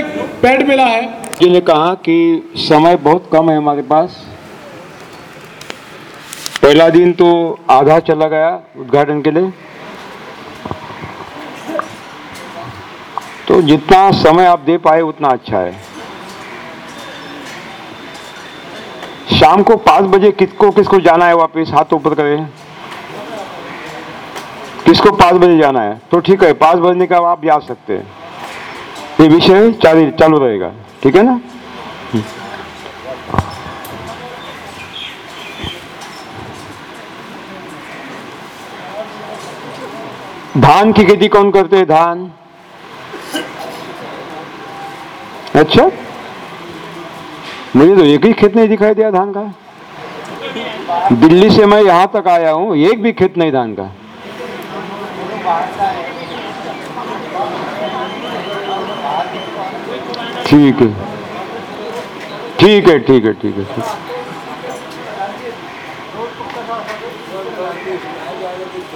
एक पैड मिला है। जी ने कहा कि समय बहुत कम है हमारे पास। पहला दिन तो आधा चला गया उद्घाटन के लिए। तो जितना समय आप दे पाए, उतना अच्छा है। शाम को पाँच बजे किसको किसको जाना है वापस? हाथ ऊपर करें। किसको पाँच बजे जाना है? तो ठीक है, पाँच बजने का आप जा सकते हैं। ये विषय चालू चालू रहेगा, ठीक है ना? धान की खेती कौन करते हैं? धान। अच्छा? मुझे तो एक ही खेत नहीं दिखाई दिया धान का। दिल्ली से मैं यहाँ तक आया हूँ, एक भी खेत नहीं धान का। ठीक है। ठीक है ठीक है ठीक है, ठीक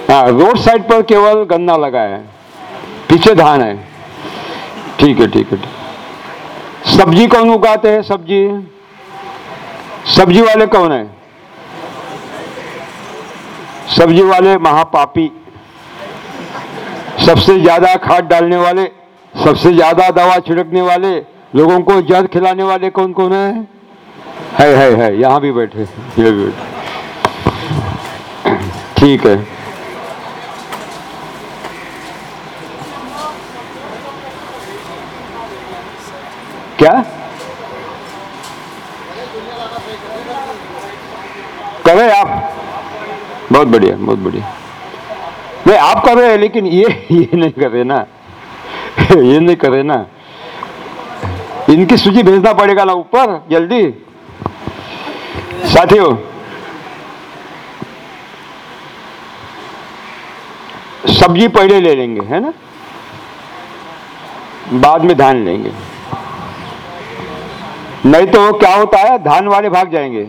हाँ। रोड साइड पर केवल गन्ना लगा है, पीछे धान है। ठीक है ठीक है, ठीक सब्ज़ी कौन उगाते हैं, सब्ज़ी? सब्ज़ी वाले कौन है? सब्ज़ी वाले महापापी। सबसे ज़्यादा खाद डालने वाले, सबसे ज़्यादा दवा छिड़कने वाले लोगों को जहर खिलाने वाले कौन कौन है? है है है, यहाँ भी बैठे ये भी बैठे ठीक है। क्या? करे आप? बहुत बढ़िया बहुत बढ़िया। नहीं, आप कर रहे हैं, लेकिन ये ये नहीं कर रहे ना। ये नहीं कर रहे ना। इनकी सूची भेजना पड़ेगा ना ऊपर, जल्दी। साथियों, सब्ज़ी पहले ले लेंगे, है ना? बाद में धान लेंगे। नहीं तो क्या होता है, धान वाले भाग जाएँगे।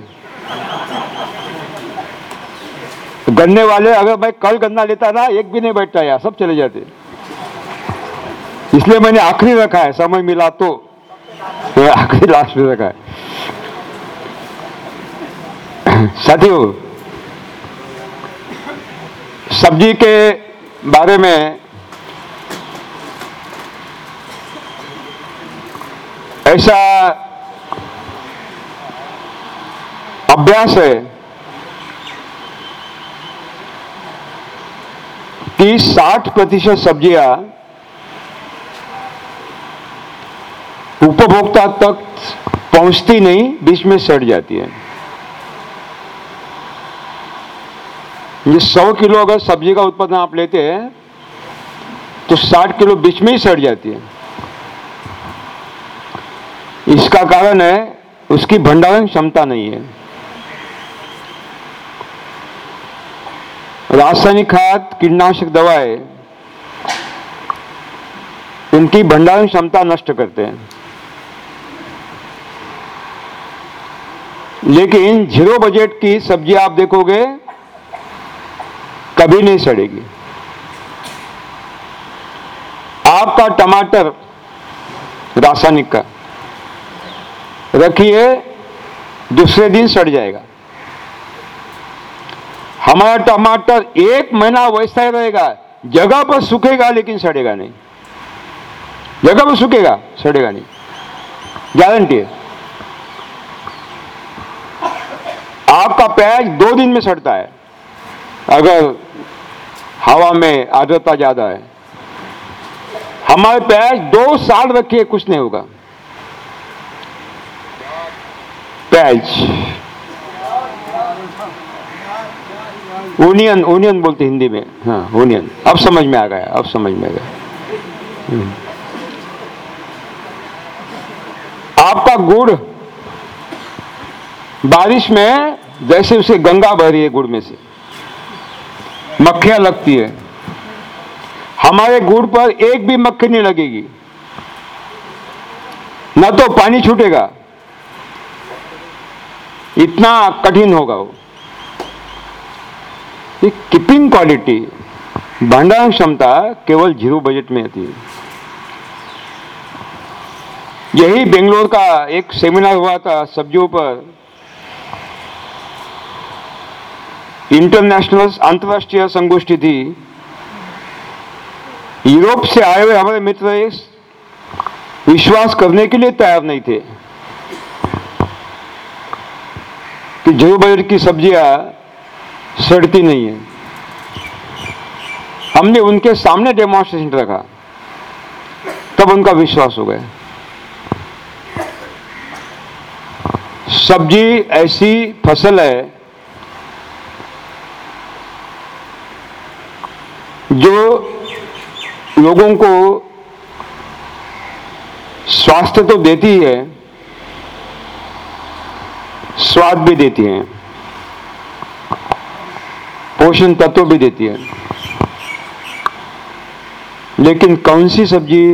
गन्ने वाले, अगर मैं कल गन्ना लेता ना, एक भी नहीं बैठता यार, सब चले जाते। इसलिए मैंने आखिरी रखा है, समय मिला तो। आखिरी लास्ट में रखा है। साथियों, सब्ज़ी के बारे में ऐसा अभ्यास है कि 60 प्रतिशत सब्ज़ियाँ उपभोक्ता तक पहुँचती नहीं, बीच में सड़ जाती है। ये सौ किलो अगर सब्ज़ी का उत्पादन आप लेते हैं तो 60 किलो बीच में ही सड़ जाती है। इसका कारण है, उसकी भंडारण क्षमता नहीं है। रासायनिक खाद, कीटनाशक दवाएँ, उनकी भंडारण क्षमता नष्ट करते हैं। लेकिन ज़ीरो बजट की सब्ज़ी आप देखोगे, कभी नहीं सड़ेगी। आपका टमाटर रासायनिक का, रखिए, दूसरे दिन सड़ जाएगा। हमारा टमाटर एक महीना वैसा ही रहेगा, जगह पर सूखेगा लेकिन सड़ेगा नहीं। जगह पर सूखेगा, सड़ेगा नहीं। गारंटी है। आपका प्याज दो दिन में सड़ता है। अगर हवा में आर्द्रता ज़्यादा है। हमारे प्याज दो साल रखिए कुछ नहीं होगा। प्याज ओनियन ओनियन बोलते हिंदी में। हाँ ओनियन अब समझ में आ गया, अब समझ में आ गया। हम्म। आपका गुड़ बारिश में जैसे उसे गंगा बह रही है गुड़ में से। मक्खियाँ लगती है। हमारे गुड़ पर एक भी मक्खी नहीं लगेगी। न तो पानी छूटेगा। इतना कठिन होगा वो। ये कीपिंग क्वालिटी, भंडारण क्षमता केवल ज़ीरो बजट में आती है। यही बेंगलोर का एक सेमिनार हुआ था सब्जियों पर। इंटरनेशनल अंतर्राष्ट्रीय संगोष्ठी थी यूरोप से आए हुए हमारे मित्र विश्वास करने के लिए तैयार नहीं थे कि जो बजट की सब्ज़ियाँ सड़ती नहीं है। हमने उनके सामने डेमोन्स्ट्रेशन रखा। तब उनका विश्वास हो गया। सब्ज़ी ऐसी फ़सल है जो लोगों को स्वास्थ्य तो देती है, स्वाद भी देती है, पोषण तत्व भी देती है। लेकिन कौन सी सब्ज़ी,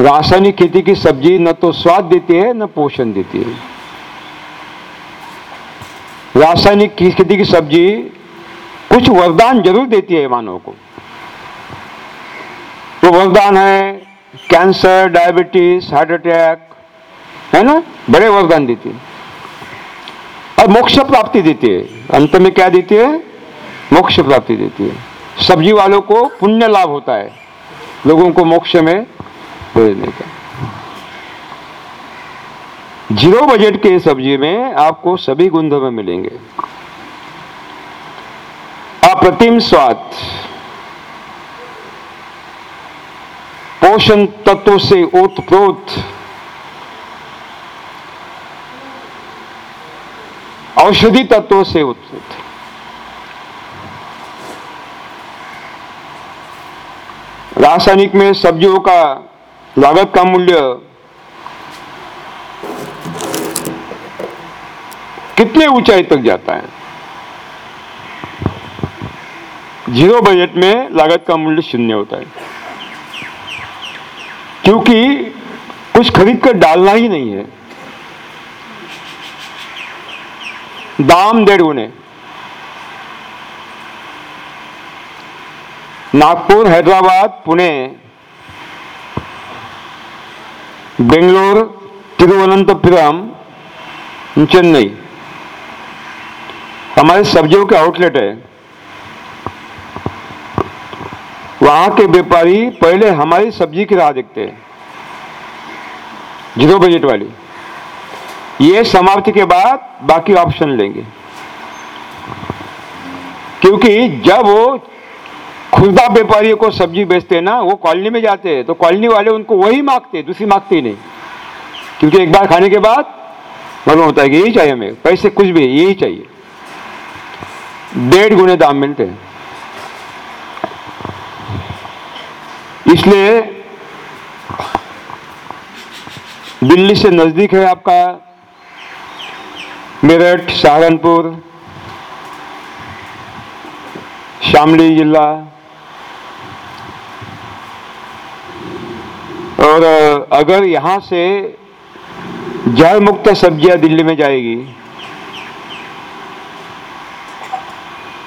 रासायनिक खेती की सब्ज़ी न तो स्वाद देती है, न पोषण देती है। रासायनिक खेती की सब्ज़ी कुछ वरदान ज़रूर देती है मानव को। तो वरदान है, कैंसर, डायबिटीज़, हार्ट अटैक, है ना? बड़े वरदान देती है। और मोक्ष प्राप्ति देती है। अंत में क्या देती है? मोक्ष प्राप्ति देती है। सब्ज़ी वालों को पुण्य लाभ होता है। लोगों को मोक्ष में भेजने का ज़ीरो बजट के सब्ज़ी में आपको सभी गुणधर्म मिलेंगे। अप्रतिम स्वाद। पोषण तत्वों से ओतप्रोत। औषधि तत्वों से उत्प्रोत रासायनिक में सब्जियों का लागत का मूल्य कितने ऊंचाई तक जाता है? ज़ीरो बजट में लागत का मूल्य शून्य होता है। क्योंकि कुछ खरीद कर डालना ही नहीं है। दाम डेढ़ गुने। नागपुर, हैदराबाद, पुणे, बेंगलोर, तिरुवनंतपुरम, चेन्नई। हमारे सब्जियों के आउटलेट है। वहाँ के व्यापारी पहले हमारी सब्ज़ी की राह देखते हैं। ज़ीरो बजट वाली। ये समाप्ति के बाद बाकी ऑप्शन लेंगे। क्योंकि जब वो खुदा व्यापारियों को सब्ज़ी बेचते हैं ना, वो कॉलोनी में जाते हैं तो कॉलोनी वाले उनको वही मांगते हैं, दूसरी मांगते ही नहीं। क्योंकि एक बार खाने के बाद मालूम होता है कि यही चाहिए हमें, पैसे कुछ भी यही चाहिए। डेढ़ गुने दाम मिलते हैं। इसलिए दिल्ली से नज़दीक है आपका मेरठ, सहारनपुर, शामली जिला, और अगर यहाँ से जल मुक्त सब्ज़ियाँ दिल्ली में जाएगी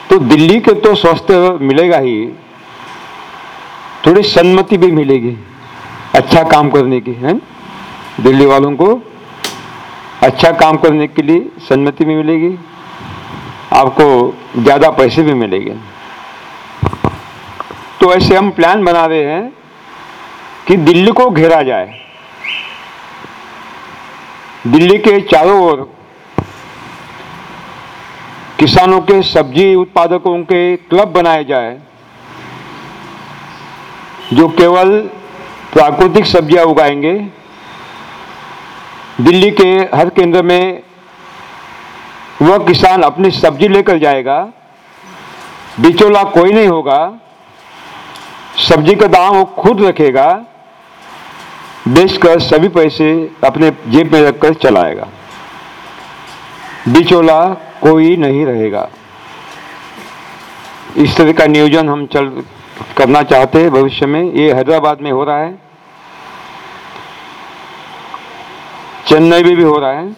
तो दिल्ली के तो स्वस्थ मिलेगा ही। थोड़ी सम्मति भी मिलेगी अच्छा काम करने की, है? दिल्ली वालों को अच्छा काम करने के लिए सम्मति भी मिलेगी, आपको ज़्यादा पैसे भी मिलेंगे। तो ऐसे हम प्लान बना रहे हैं कि दिल्ली को घेरा जाए। दिल्ली के चारों ओर किसानों के सब्ज़ी उत्पादकों के क्लब बनाए जाए। जो केवल प्राकृतिक सब्ज़ियाँ उगाएँगे, दिल्ली के हर केंद्र में वह किसान अपनी सब्ज़ी लेकर जाएगा, बिचौला कोई नहीं होगा, सब्ज़ी का दाम वो खुद रखेगा, बेचकर सभी पैसे अपने जेब में रखकर चलाएगा। बिचौला कोई नहीं रहेगा। इस तरह का नियोजन हम चल करना चाहते हैं भविष्य में, ये हैदराबाद में हो रहा है। चेन्नई में भी हो रहा है।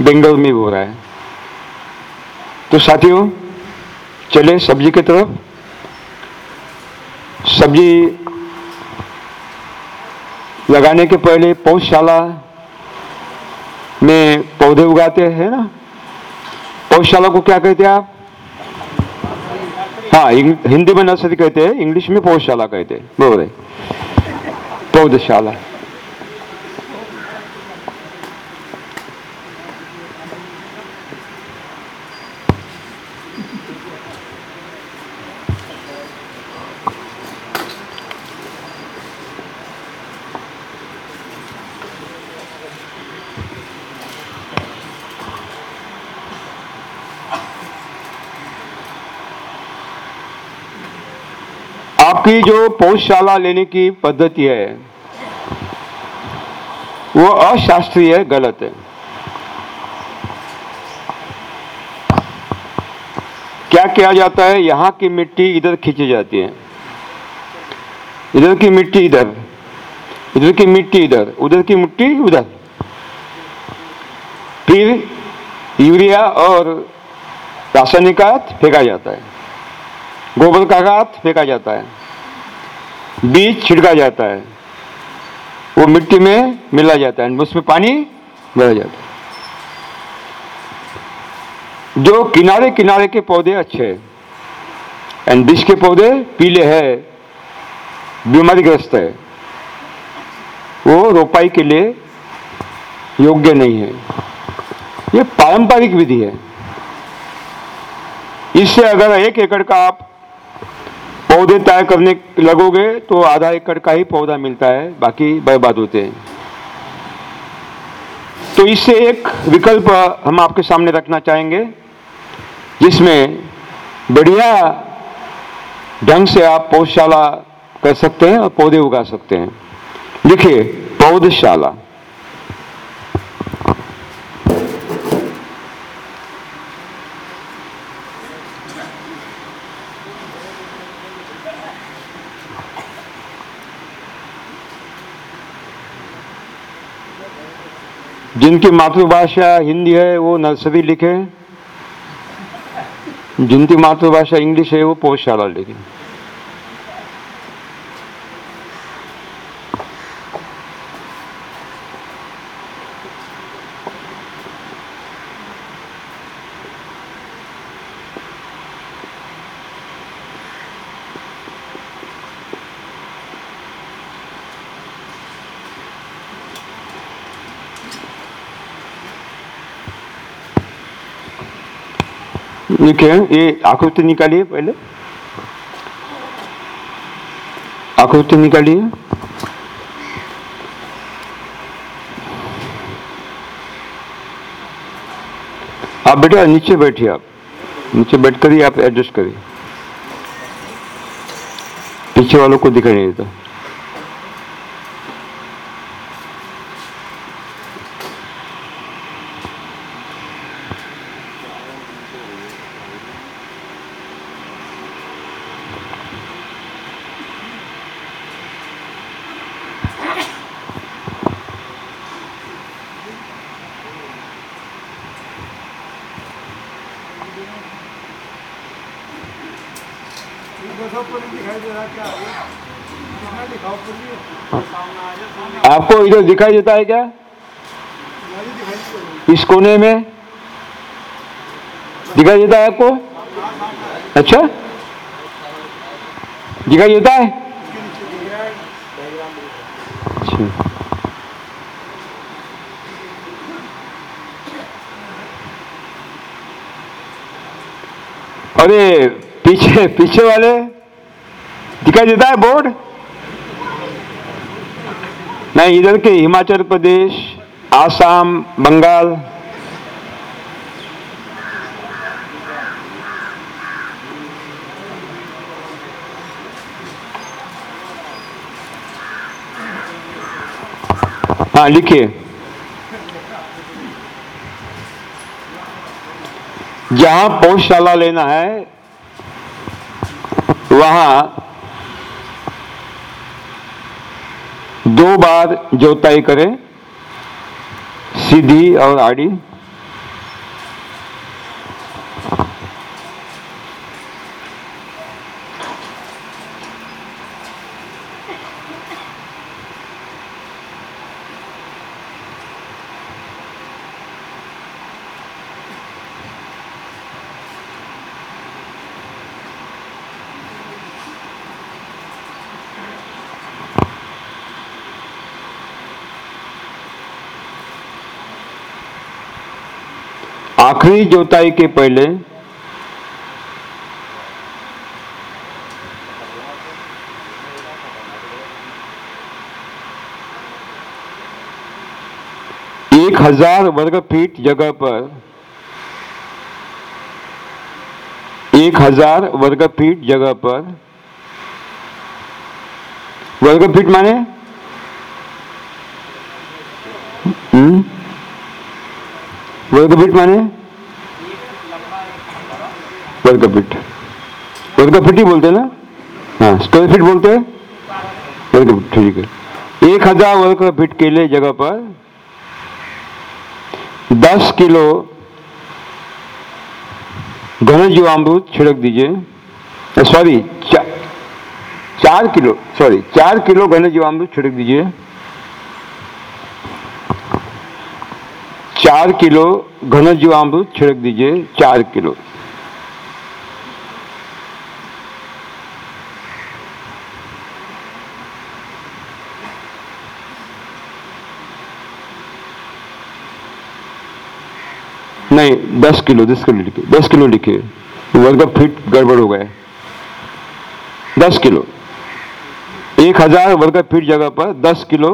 बेंगलुरु में भी हो रहा है। तो साथियों, चले सब्ज़ी की तरफ़। सब्ज़ी लगाने के पहले पौधशाला में पौधे उगाते हैं ना? पौधशाला को क्या कहते हैं आप? हाँ हिंदी में नर्सरी कहते हैं इंग्लिश में पौधशाला कहते हैं बोल रहे पौधशाला. जो पौधशाला लेने की पद्धति है, वो अशास्त्रीय गलत है। क्या किया जाता है? यहाँ की मिट्टी इधर खींची जाती है। इधर की मिट्टी इधर इधर की मिट्टी इधर, उधर की मिट्टी उधर। फिर यूरिया और रासायनिक फेंका जाता है। गोबर का खाद फेंका जाता है। बीज छिड़का जाता है। वो मिट्टी में मिला जाता है, उसमें पानी भरा जाता है। जो किनारे किनारे के पौधे अच्छे हैं एंड बीज के पौधे पीले हैं, बीमारीग्रस्त है, वो रोपाई के लिए योग्य नहीं है। ये पारंपरिक विधि है। इससे अगर एक एकड़ का आप पौधे तय करने लगोगे तो आधा एकड़ का ही पौधा मिलता है, बाकी बर्बाद होते हैं। तो इससे एक विकल्प हम आपके सामने रखना चाहेंगे, जिसमें बढ़िया ढंग से आप पौधशाला कर सकते हैं और पौधे उगा सकते हैं। देखिए, पौधशाला। जिनकी मातृभाषा हिंदी है वो नर्सरी लिखे जिनकी मातृभाषा इंग्लिश है वो पोषशाला लिखे देखिए ये आकृति निकालिए पहले आकृति निकालिए आप बेटा नीचे बैठिए आप नीचे बैठ कर ही आप एडजस्ट करिए पीछे वालों को दिखाई नहीं देता आपको इधर दिखाई देता है क्या? इस कोने में? दिखाई देता है आपको? अच्छा। दिखाई देता है? अच्छा। अरे, पीछे पीछे वाले? दिखाई देता है बोर्ड? नहीं इधर के हिमाचल प्रदेश आसाम बंगाल। हाँ लिखिए। जहाँ पौधशाला लेना है वहाँ दो बार जोताई करें सीधी और आड़ी। आखिरी जोताई के पहले एक हज़ार वर्ग फीट जगह पर, एक हज़ार वर्ग फीट जगह पर, वर्ग फीट माने? हम्म? वर्ग फीट माने? वर्ग ही बोलते ना? हाँ स्क्वायर फीट बोलते हैं? ठीक है। एक हज़ार वर्ग फीट के लिए जगह पर दस किलो घन जीवामृत छिड़क दीजिए। सॉरी चार किलो सॉरी चार किलो घन जीवामृत छिड़क दीजिए। चार किलो घन जीवामृत छिड़क दीजिए, चार किलो। नहीं, दस किलो दस किलो लिखे, दस किलो लिखे। वर्ग फीट गड़बड़ हो गए। दस किलो। एक हज़ार वर्ग फीट जगह पर दस किलो।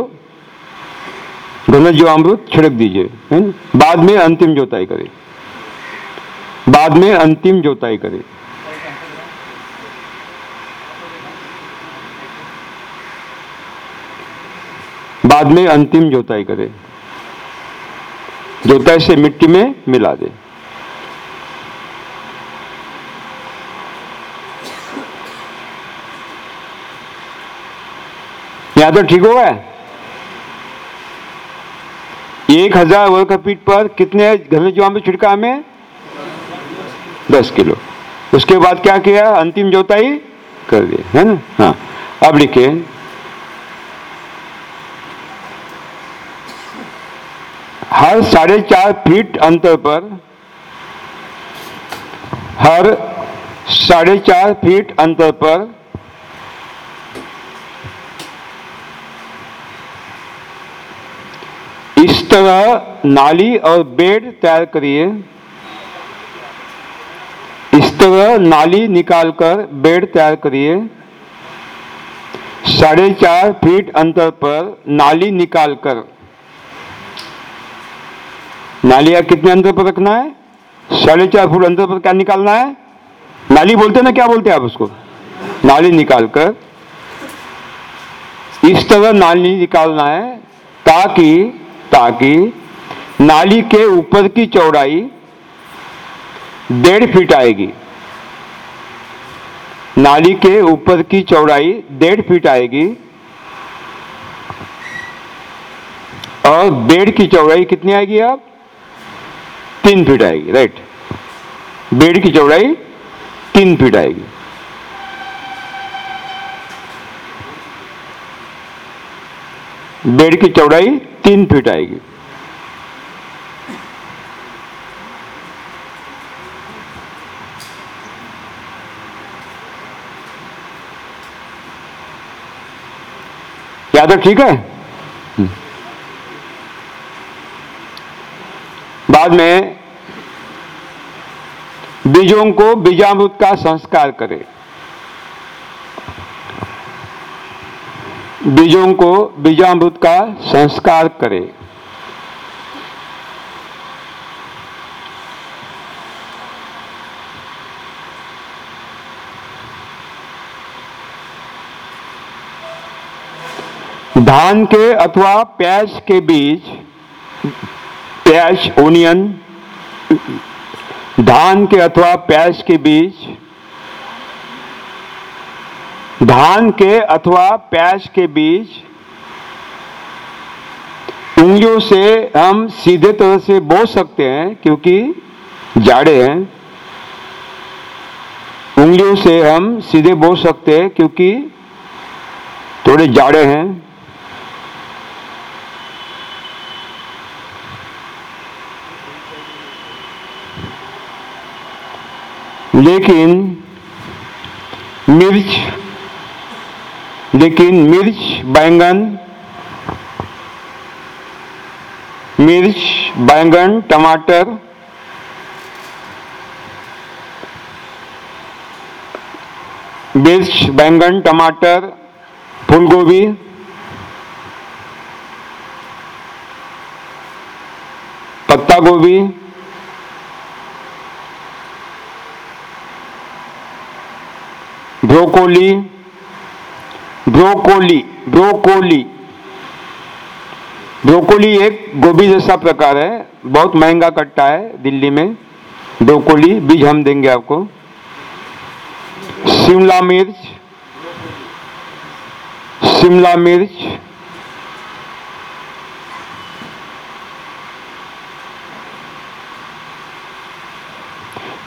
घन जीवामृत छिड़क दीजिए बाद में अंतिम जोताई करें। बाद में अंतिम जोताई करें। बाद में अंतिम जोताई करें। जोताई से मिट्टी में मिला दे। यहाँ तो ठीक होगा एक हज़ार वर्ग फीट पर कितने घन जुआम छिड़का हमें? दस किलो। उसके बाद क्या किया? अंतिम जोताई कर दिए, है ना? हाँ। अब लिखे। हर साढ़े चार फीट अंतर पर, हर साढ़े चार फीट अंतर पर, इस तरह नाली और बेड तैयार करिए। इस तरह नाली निकालकर बेड तैयार करिए। साढ़े चार फीट अंतर पर नाली निकालकर। नाली कितने अंदर पर रखना है? साढ़े चार फुट अंदर पर क्या निकालना है? नाली बोलते ना, क्या बोलते हैं आप उसको? नाली निकालकर इस तरह नाली निकालना है ताकि ताकि नाली के ऊपर की चौड़ाई डेढ़ फीट आएगी। नाली के ऊपर की चौड़ाई डेढ़ फीट आएगी और डेढ़ की चौड़ाई कितनी आएगी आप? तीन फीट आएगी राइट बेड की चौड़ाई तीन फीट आएगी। बेड की चौड़ाई तीन फीट आएगी। तो ठीक है? बाद में बीजों को बीजामृत का संस्कार करें। बीजों को बीजामृत का संस्कार करें। धान के अथवा प्याज के बीज प्याज ओनियन धान के अथवा प्याज के बीज, धान के अथवा प्याज के बीज, उंगलियों से हम सीधे तरह से बो सकते हैं क्योंकि जाड़े हैं। उंगलियों से हम सीधे बो सकते हैं क्योंकि थोड़े जाड़े हैं। लेकिन मिर्च लेकिन मिर्च बैंगन मिर्च बैंगन टमाटर मिर्च बैंगन टमाटर फूलगोभी पत्ता गोभी ब्रोकोली ब्रोकोली ब्रोकोली। ब्रोकोली एक गोभी जैसा प्रकार है, बहुत महँगा कट्टा है दिल्ली में। ब्रोकोली, बीज हम देंगे आपको। शिमला मिर्च शिमला मिर्च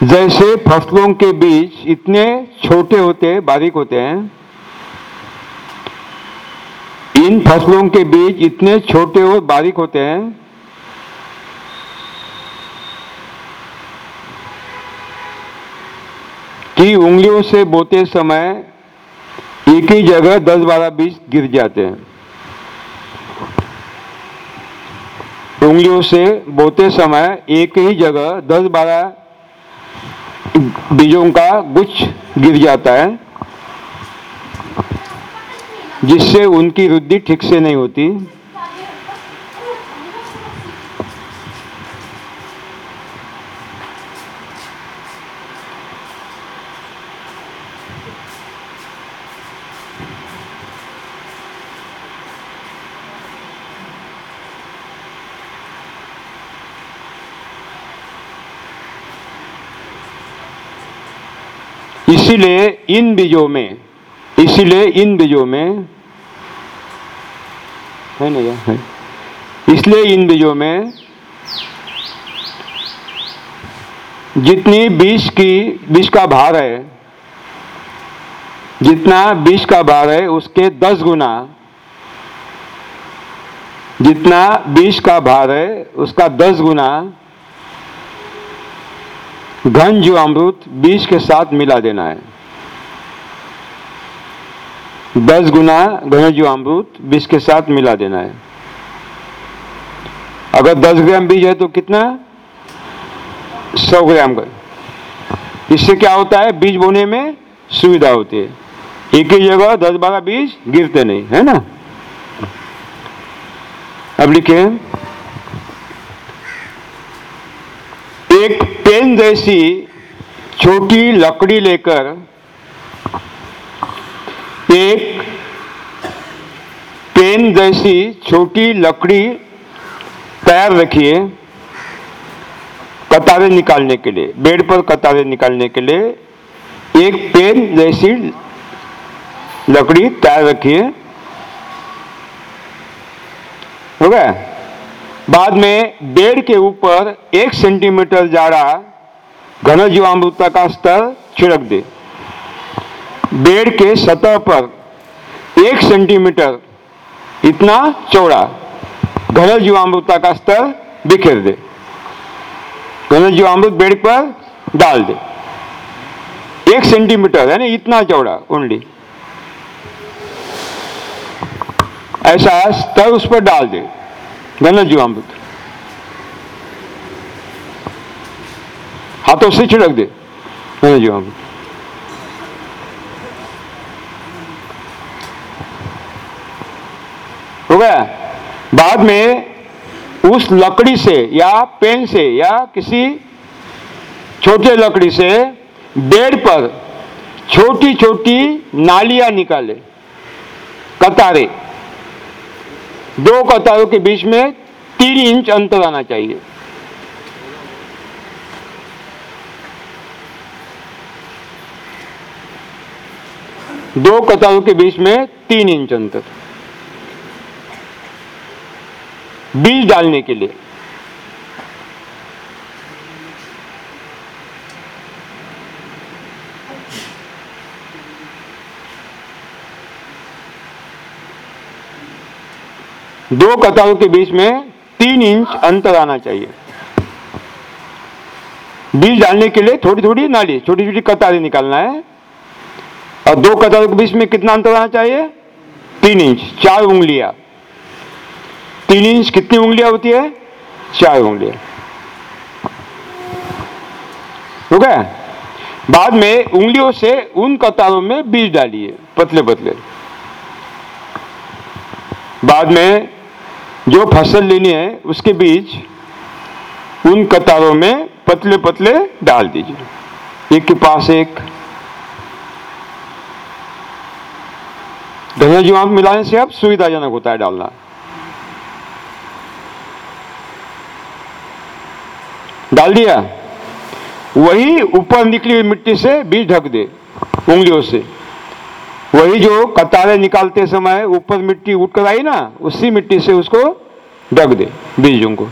जैसे फ़सलों के बीज इतने छोटे होते हैं, बारीक होते हैं, इन फ़सलों के बीज इतने छोटे और बारीक होते हैं, कि उंगलियों से बोते समय एक ही जगह दस बारह बीज गिर जाते हैं। उंगलियों से बोते समय एक ही जगह दस बारह बीजों का गुच्छ गिर जाता है जिससे उनकी वृद्धि ठीक से नहीं होती। इसीलिए इन बीजों में इसीलिए इन बीजों में है ना यार? है। इसलिए इन बीजों में जितनी बीज की बीज का भार है जितना बीज का भार है उसके दस गुना जितना बीज का भार है उसका दस गुना घन जो अमृत बीज के साथ मिला देना है। दस गुना घन जो अमृत बीज के साथ मिला देना है। अगर दस ग्राम बीज है तो कितना? सौ ग्राम का। इससे क्या होता है? बीज बोने में सुविधा होती है। एक ही जगह दस बारह बीज गिरते नहीं, है ना? अब लिखे। एक पेन जैसी छोटी लकड़ी लेकर एक पेन जैसी छोटी लकड़ी तैयार रखिए कतारें निकालने के लिए, बेड पर कतारें निकालने के लिए। एक पेन जैसी लकड़ी तैयार रखिए। हो गया? बाद में बेड के ऊपर एक सेंटीमीटर जाड़ा घन जीवामृता का स्तर छिड़क दे। बेड के सतह पर एक सेंटीमीटर इतना चौड़ा घन जीवामृता का स्तर बिखेर दे। घन जीवामृत बेड पर डाल दे। एक सेंटीमीटर, यानी इतना चौड़ा ओनली ऐसा स्तर उस पर डाल दे। घन जीवामृत हाथों से छिड़क दे। घन जीवामृत हो गया? बाद में उस लकड़ी से या पेन से या किसी छोटे लकड़ी से बेड पर छोटी छोटी नालियाँ निकाले। कतारे। दो कतारों के बीच में तीन इंच अंतर आना चाहिए। दो कतारों के बीच में तीन इंच अंतर। बीज डालने के लिए। दो कतारों के बीच में तीन इंच अंतर आना चाहिए। बीज डालने के लिए थोड़ी थोड़ी नाली छोटी छोटी कतारें निकालना है। और दो कतारों के बीच में कितना अंतर आना चाहिए? तीन इंच, चार उंगलियाँ। तीन इंच कितनी उंगलियाँ होती है? चार उंगलियाँ। ठीक है बाद में उंगलियों से उन कतारों में बीज डालिए पतले पतले बाद में जो फ़सल लेनी है, उसके बीज उन कतारों में पतले पतले डाल दीजिए। एक के पास एक। धनिया जी धनजीवांत मिलाने से अब सुविधाजनक होता है डालना। डाल दिया। वही ऊपर निकली हुई मिट्टी से बीज ढक दे, उंगलियों से। वही जो कतारें निकालते समय ऊपर मिट्टी उठ कर आई ना, उसी मिट्टी से उसको डक दे बीजों को।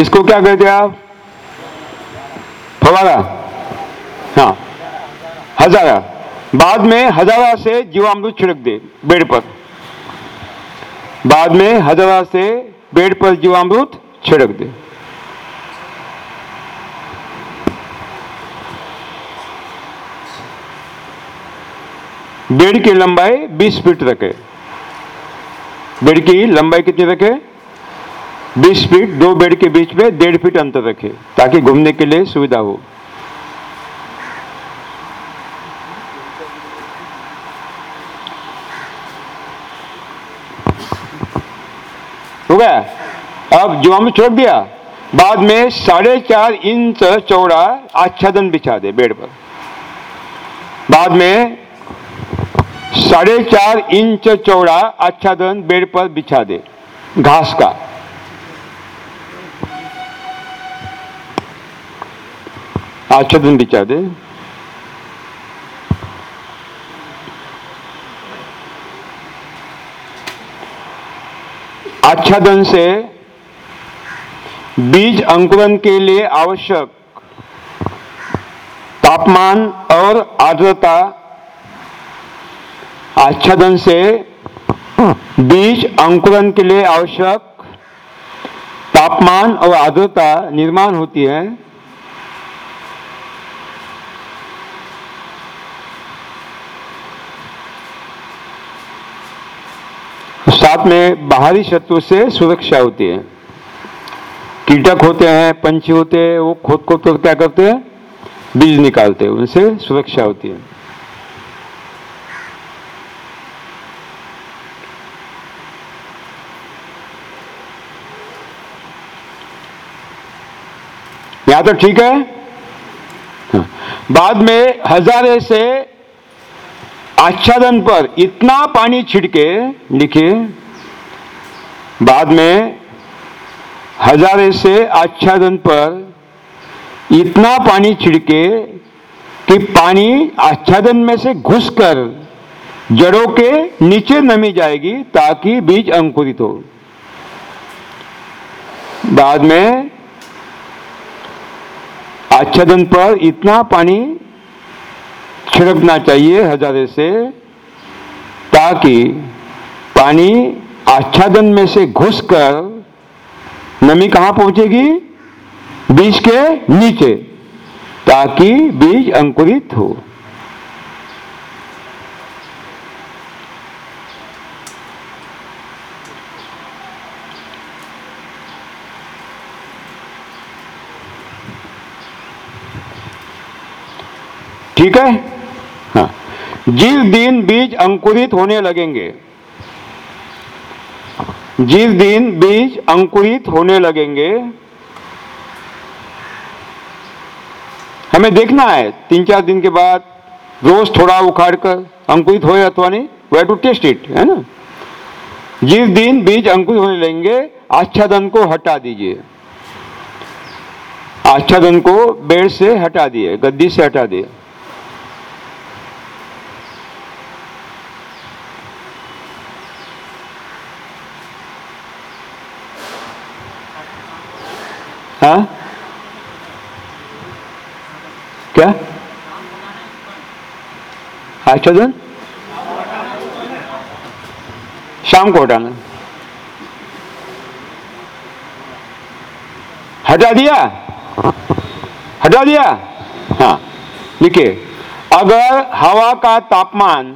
इसको क्या कहते हैं आप? फवारा। हाँ। हजारा। बाद में हजारा से जीवामृत छिड़क दे, बेड पर। बाद में हजारा से बेड पर जीवामृत छिड़क दे। बेड की लंबाई 20 फीट रखे। बेड की लंबाई कितनी रखे? बीस फीट, दो बेड के बीच में डेढ़ फीट अंतर रखे, ताकि घूमने के लिए सुविधा हो। हो गया? अब जो हम छोड़ दिया। बाद में साढ़े चार इंच चौड़ा आच्छादन बिछा दे बेड पर। बाद में साढ़े चार इंच चौड़ा आच्छादन बेड पर बिछा दे, घास का। आच्छादन बिछा दे आच्छादन से बीज अंकुरन के लिए आवश्यक तापमान और आर्द्रता आच्छादन से बीज अंकुरन के लिए आवश्यक तापमान और आर्द्रता निर्माण होती है साथ में बाहरी शत्रु से सुरक्षा होती है। कीटक होते हैं, पंछी होते हैं, वो खोद को कर क्या करते हैं? बीज निकालते हैं, उनसे सुरक्षा होती है। यहाँ तो ठीक है? हाँ। बाद में हजारे से आच्छादन पर इतना पानी छिड़के, लिखिए बाद में हजारे से आच्छादन पर इतना पानी छिड़के कि पानी आच्छादन में से घुसकर जड़ों के नीचे नमी जाएगी ताकि बीज अंकुरित हो। बाद में आच्छादन पर इतना पानी छिड़कना चाहिए हजारे से ताकि पानी आच्छादन में से घुसकर नमी कहाँ पहुंचेगी? बीज के नीचे, ताकि बीज अंकुरित हो। ठीक है? हाँ। जिस दिन बीज अंकुरित होने लगेंगे जिस दिन बीज अंकुरित होने लगेंगे, हमें देखना है, तीन चार दिन के बाद रोज थोड़ा उखाड़ कर अंकुरित हो अथवा नहीं वे टू टेस्ट इट है ना? जिस दिन बीज अंकुरित होने लगेंगे, आच्छादन को हटा दीजिए। आच्छादन को बेड से हटा दिए, गद्दी से हटा दिए। हाँ? क्या? आच्छादन शाम को हटाना। हटा दिया? हटा दिया? हाँ देखिए अगर हवा का तापमान,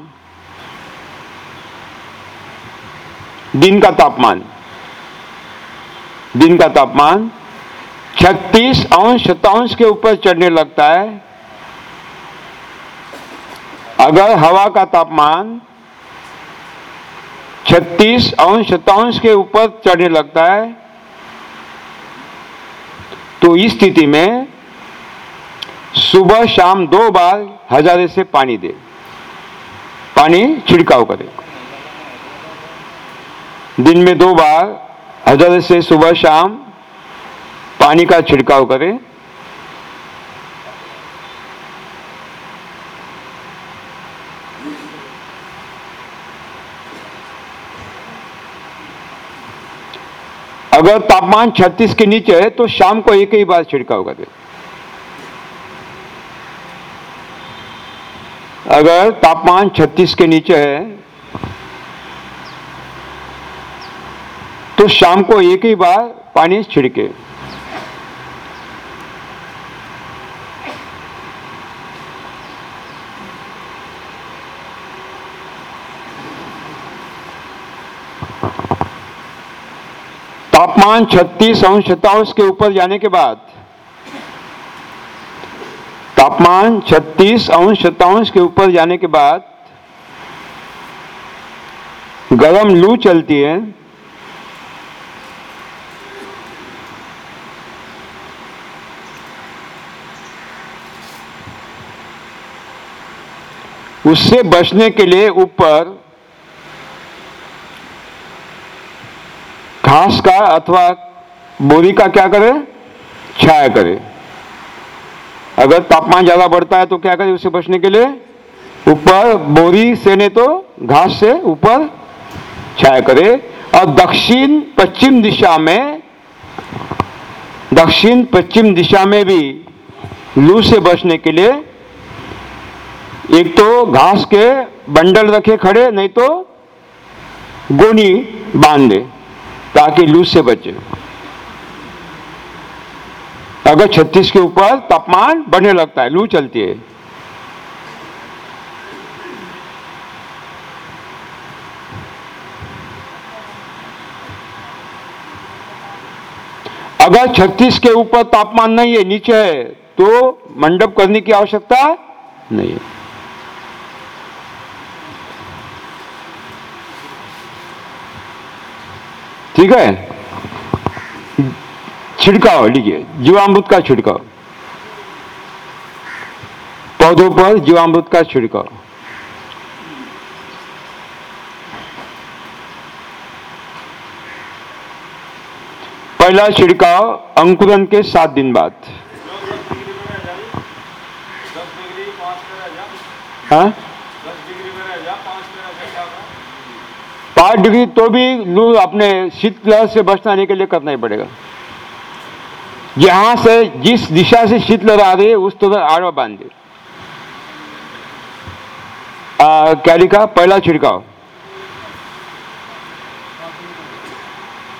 दिन का तापमान, दिन का तापमान 36 अंश शतांश के ऊपर चढ़ने लगता है। अगर हवा का तापमान 36 अंश शतांश के ऊपर चढ़ने लगता है तो इस स्थिति में सुबह शाम दो बार हजारे से पानी दे। पानी छिड़काव करे। दिन में दो बार हजारे से सुबह शाम पानी का छिड़काव करें। अगर तापमान 36 के नीचे है तो शाम को एक ही बार छिड़काव करें। अगर तापमान 36 के नीचे है तो शाम को एक ही बार पानी छिड़के। तापमान 36 अंश शतांश के ऊपर जाने के बाद, तापमान 36 अंश शतांश के ऊपर जाने के बाद, गर्म लू चलती है। उससे बचने के लिए ऊपर घास का अथवा बोरी का क्या करे? छाया करे। अगर तापमान ज़्यादा बढ़ता है तो क्या करे उससे बचने के लिए? ऊपर बोरी से नहीं तो घास से ऊपर छाया करे। और दक्षिण पश्चिम दिशा में, दक्षिण पश्चिम दिशा में भी लू से बचने के लिए एक तो घास के बंडल रखे खड़े, नहीं तो गोनी बाँध। दे ताकि लू से बचे। अगर 36 के ऊपर तापमान बढ़ने लगता है, लू चलती है। अगर 36 के ऊपर तापमान नहीं है, नीचे है तो मंडप करने की आवश्यकता नहीं है। ठीक है? छिड़काव लीजिए जीवामृत का छिड़काव। पौधों पर जीवामृत का छिड़काव। पहला छिड़काव अंकुरन के सात दिन बाद। हाँ? पाँच डिग्री तो भी लू अपने शीतलहर से बचने के लिए करना ही पड़ेगा। यहाँ से जिस दिशा से शीतलहर आ रही है उस तरह आड़वा बाँध दे। क्या लिखा? पहला छिड़काव।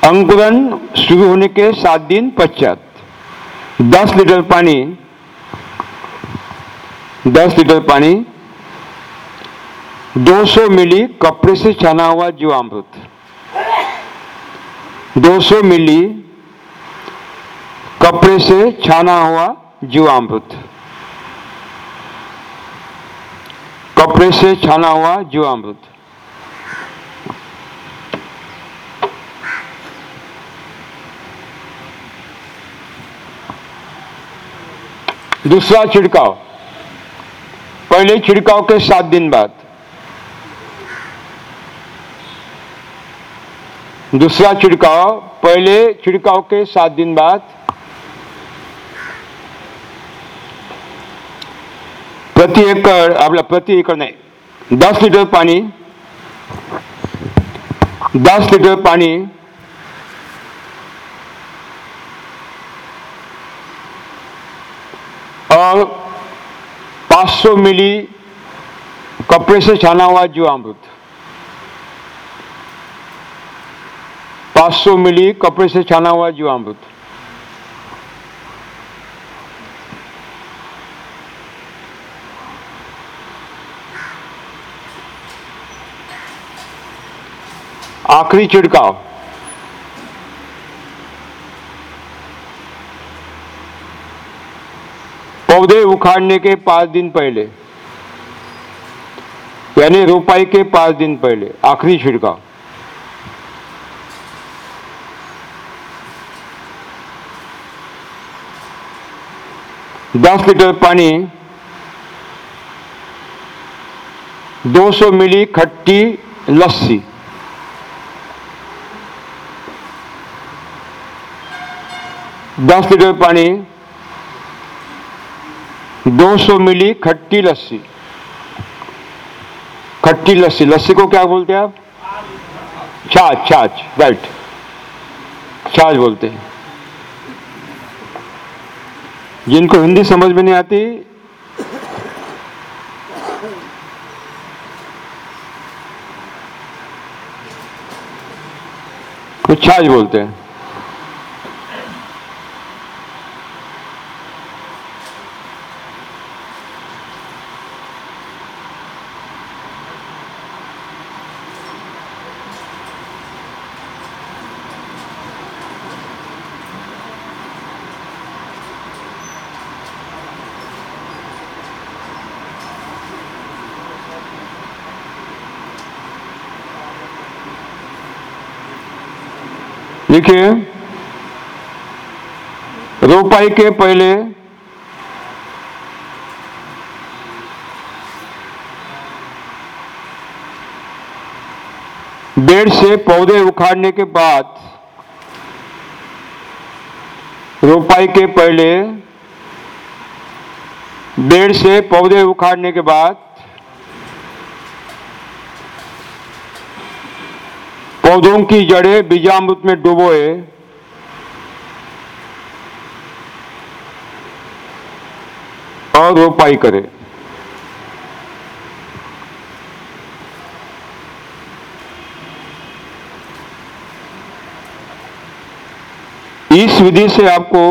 अंकुरन शुरू होने के सात दिन पश्चात दस लीटर पानी, दस लीटर पानी 200 मिली कपड़े से छाना हुआ जीवामृत। 200 मिली कपड़े से छाना हुआ जीवामृत। कपड़े से छाना हुआ जीवामृत। दूसरा छिड़काव। पहले छिड़काव के सात दिन बाद। दूसरा छिड़काव, पहले छिड़काव के सात दिन बाद। प्रति एकड़ आपला प्रति एकड़ नहीं, दस लीटर पानी, दस लीटर पानी, और 500 मिली कपड़े से छाना हुआ जीवामृत। 500 मिली, कपड़े से छाना हुआ जीवामृत। आखिरी छिड़काव। पौधे उखाड़ने के पाँच दिन पहले, यानी रोपाई के पाँच दिन पहले, आखिरी छिड़काव। दस लीटर पानी 200 मिली खट्टी लस्सी। दस लीटर पानी 200 मिली खट्टी लस्सी। खट्टी लस्सी लस्सी को क्या बोलते हैं आप? छाछ छाछ, राइट। छाछ बोलते हैं। जिनको हिंदी समझ में नहीं आती कुछ छाछ बोलते हैं। देखिए रोपाई के पहले बेड से पौधे उखाड़ने के बाद रोपाई के पहले बेड से पौधे उखाड़ने के बाद पौधों की जड़ें बीजामृत में डुबोए। और रोपाई करें। इस विधि से आपको,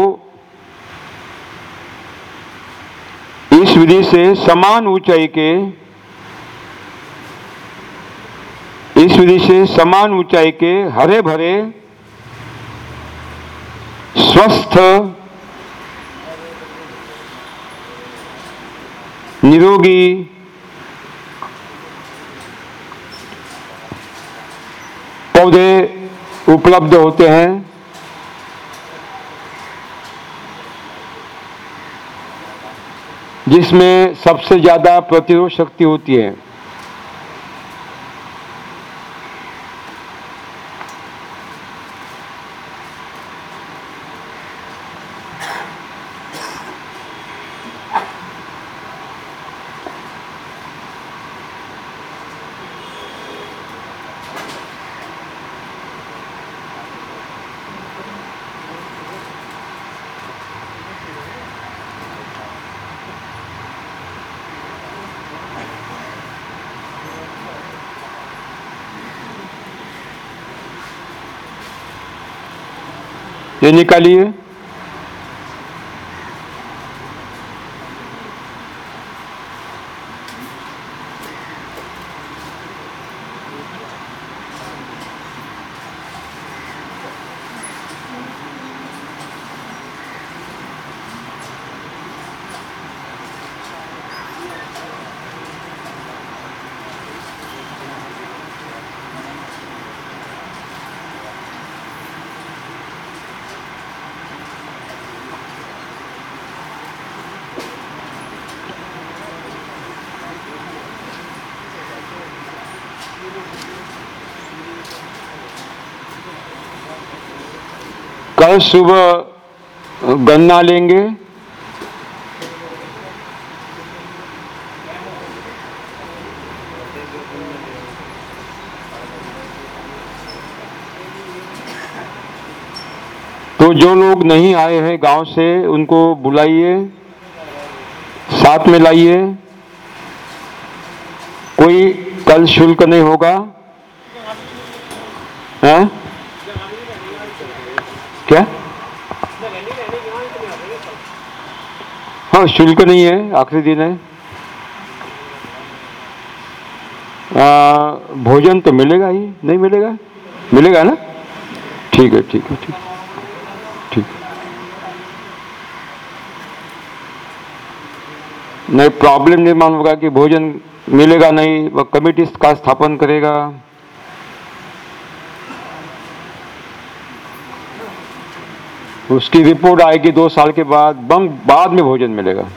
इस विधि से समान ऊंचाई के इस विधि से समान ऊंचाई के हरे भरे स्वस्थ, निरोगी, पौधे उपलब्ध होते हैं। जिसमें सबसे ज़्यादा प्रतिरोध शक्ति होती है। ये निकालिए कल सुबह गन्ना लेंगे। तो जो लोग नहीं आए हैं गाँव से, उनको बुलाइए, साथ में लाइए। कोई कल शुल्क नहीं होगा हैं क्या हाँ शुल्क नहीं है आखिरी दिन है। आ, भोजन तो मिलेगा ही नहीं मिलेगा? मिलेगा ना? ठीक है ठीक है ठीक ठीक नहीं प्रॉब्लम निर्माण होगा कि भोजन मिलेगा नहीं वह कमेटी का स्थापन करेगा। उसकी रिपोर्ट आएगी दो साल के बाद बंग बाद में भोजन मिलेगा।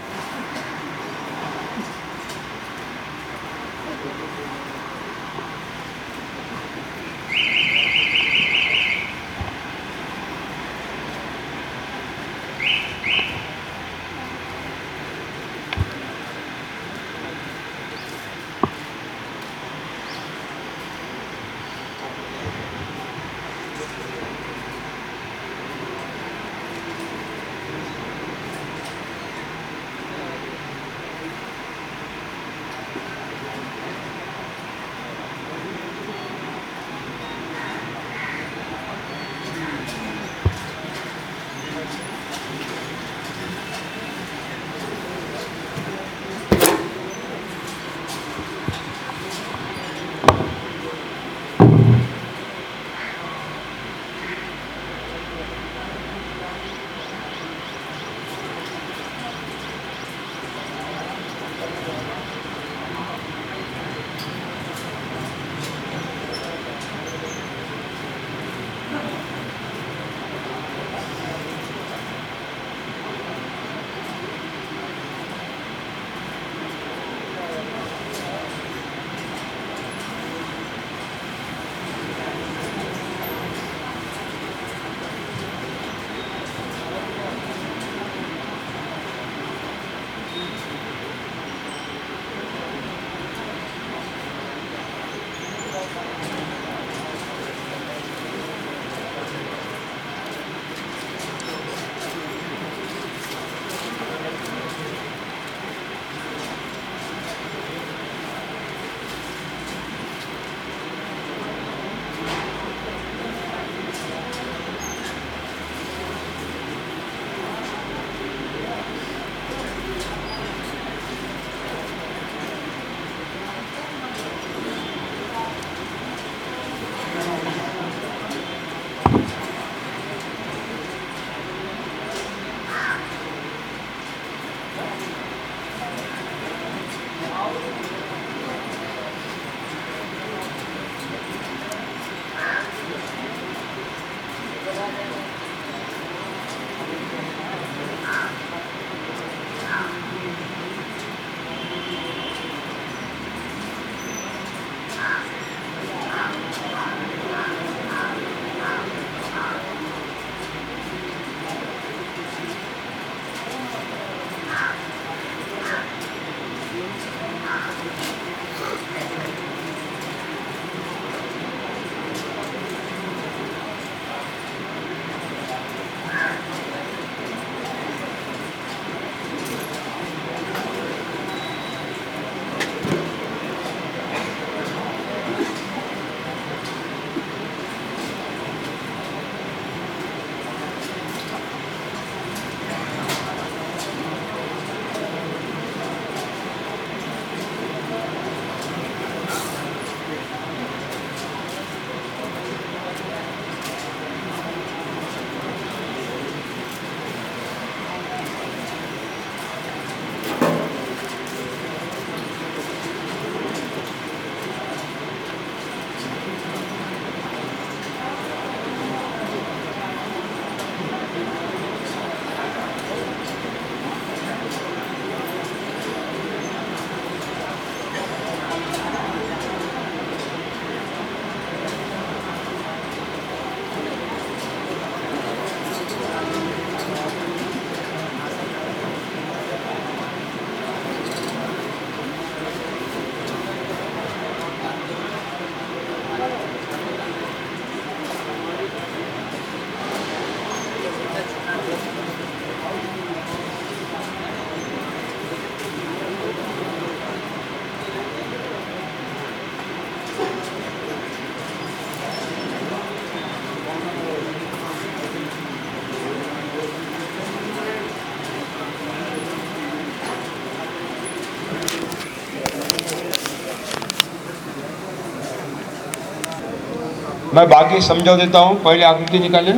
मैं बाकी समझा देता हूँ, पहले आकृति निकालें।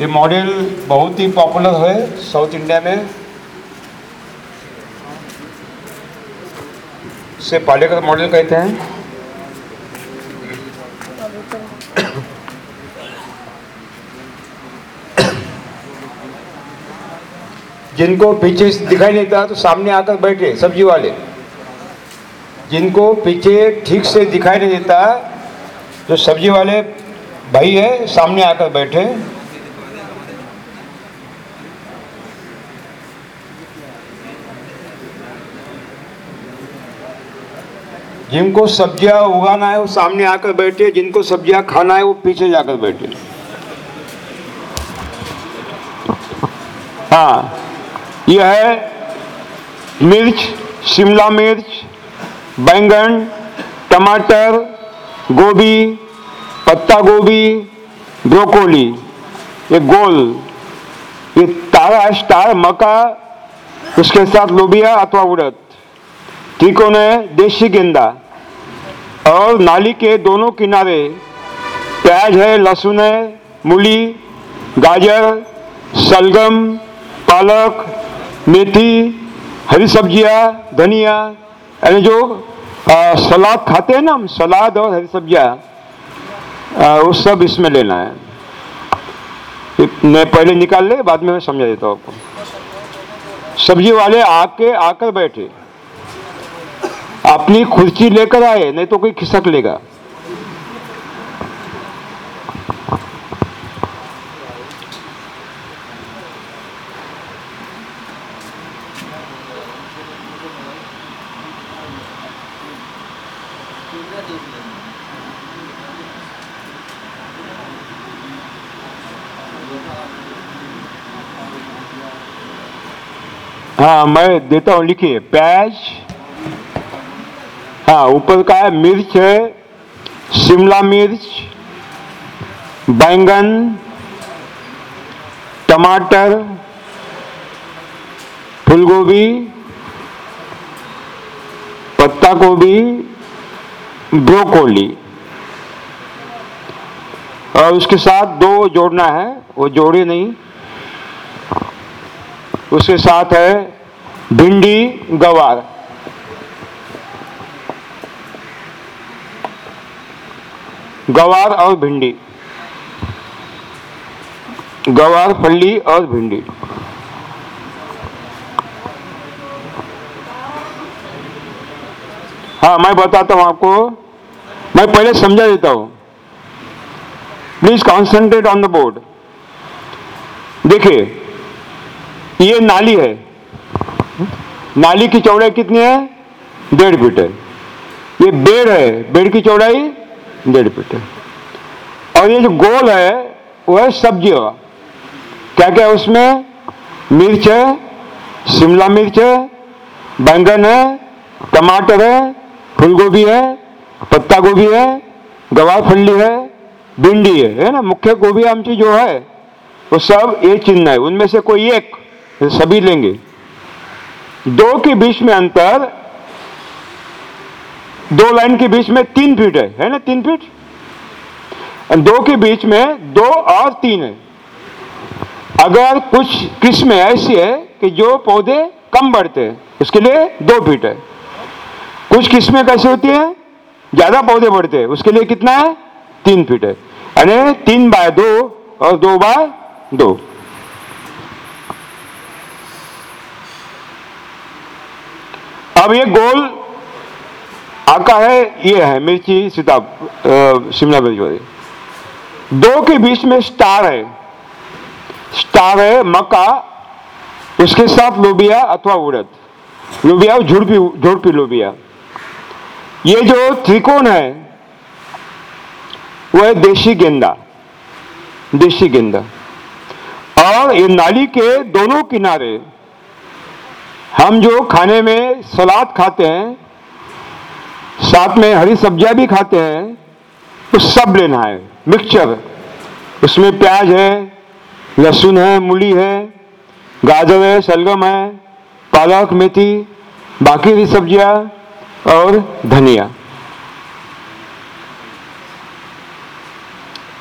ये मॉडल बहुत ही पॉपुलर है साउथ इंडिया में। से पालेकर मॉडल कहते हैं। जिनको पीछे दिखाई नहीं देता तो सामने आकर बैठे, सब्ज़ी वाले। जिनको पीछे ठीक से दिखाई नहीं देता, जो सब्ज़ी वाले भाई है, सामने आकर बैठे। जिनको सब्ज़ियाँ उगाना है, वो सामने आकर बैठे, जिनको सब्ज़ियाँ खाना है, वो पीछे जाकर बैठे। हाँ यह है मिर्च, शिमला मिर्च बैंगन, टमाटर, गोभी, पत्ता गोभी, ब्रोकोली। ये गोल, ये तारा स्टार मका उसके साथ लोबिया अथवा उड़द। त्रिकोण है देशी गेंदा और नाली के दोनों किनारे प्याज है, लहसुन है, मूली, गाजर, शलगम, पालक, मेथी, हरी सब्ज़ियाँ, धनिया यानी जो सलाद खाते हैं ना हम, सलाद और हरी सब्ज़ियाँ वो सब इसमें लेना है। मैं पहले निकाल ले, बाद में मैं समझा देता हूँ आपको। सब्ज़ी वाले आके, आकर बैठे। अपनी खुर्ची लेकर आए, नहीं तो कोई खिसक लेगा। हाँ मैं देता हूँ, लिखिए, प्याज। हाँ ऊपर का है, मिर्च है, शिमला मिर्च, बैंगन, टमाटर, फूलगोभी, पत्ता गोभी, ब्रोकोली। और उसके साथ दो जोड़ना है, वो जोड़े नहीं। उसके साथ है भिंडी गवार। गवार और भिंडी। गवार फली और भिंडी। हाँ मैं बताता हूँ आपको। मैं पहले समझा देता हूँ। Please concentrate on the board देखिए, ये नाली है। नाली की चौड़ाई कितनी है? डेढ़ फीट है। ये बेड है। बेड की चौड़ाई डेढ़ फीट है। और ये जो गोल है, वो है सब्ज़ी का क्या क्या उसमें? मिर्च है, शिमला मिर्च है, बैंगन है, टमाटर है, फूलगोभी है, पत्ता गोभी है, गवार फल्ली है, भिंडी है। है ना? मुख्य गोभी आमची जो है, वो सब ये चिन्ह है। उनमें से कोई एक, सभी लेंगे। दो के बीच में अंतर, दो लाइन के बीच में तीन फीट है है ना तीन फीट? दो के बीच में दो और तीन है। अगर कुछ किस्में ऐसी है कि जो पौधे कम बढ़ते हैं, उसके लिए दो फीट है। कुछ किस्में कैसे होती है? ज़्यादा पौधे बढ़ते हैं, उसके लिए कितना है? तीन फीट है। यानी तीन बाय दो और दो बाय दो। अब ये गोल आका है, ये है, मिर्ची, सीता शिमला मिर्च वाली। दो के बीच में स्टार है। स्टार है मक्का उसके साथ लोबिया अथवा उड़द। लोबिया झुड़पी झुड़पी लोबिया। ये जो त्रिकोण है वह है देशी गेंदा। देशी गेंदा। और ये नाली के दोनों किनारे हम जो खाने में सलाद खाते हैं, साथ में हरी सब्ज़ियाँ भी खाते हैं तो सब लेना है। मिक्सचर उसमें प्याज है, लहसुन है, मूली है, गाजर है, शलगम है, पालक, मेथी, बाकी हरी सब्ज़ियाँ और धनिया।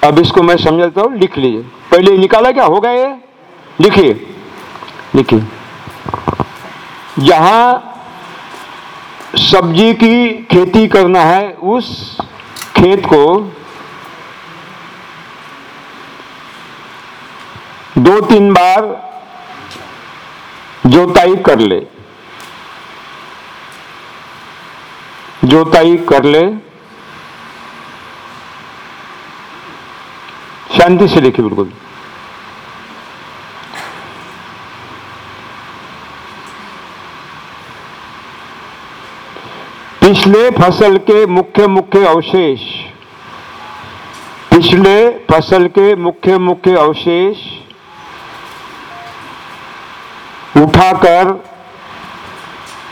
अब इसको मैं समझाता हूँ, लिख लीजिए। पहले निकाला क्या होगा ये? लिखिए। लिखिए। जहाँ सब्ज़ी की खेती करना है, उस खेत को दो तीन बार जोताई कर ले। जोताई कर ले। शांति से लिखिए बिल्कुल। पिछले फ़सल के मुख्य मुख्य अवशेष। पिछले फ़सल के मुख्य मुख्य अवशेष उठाकर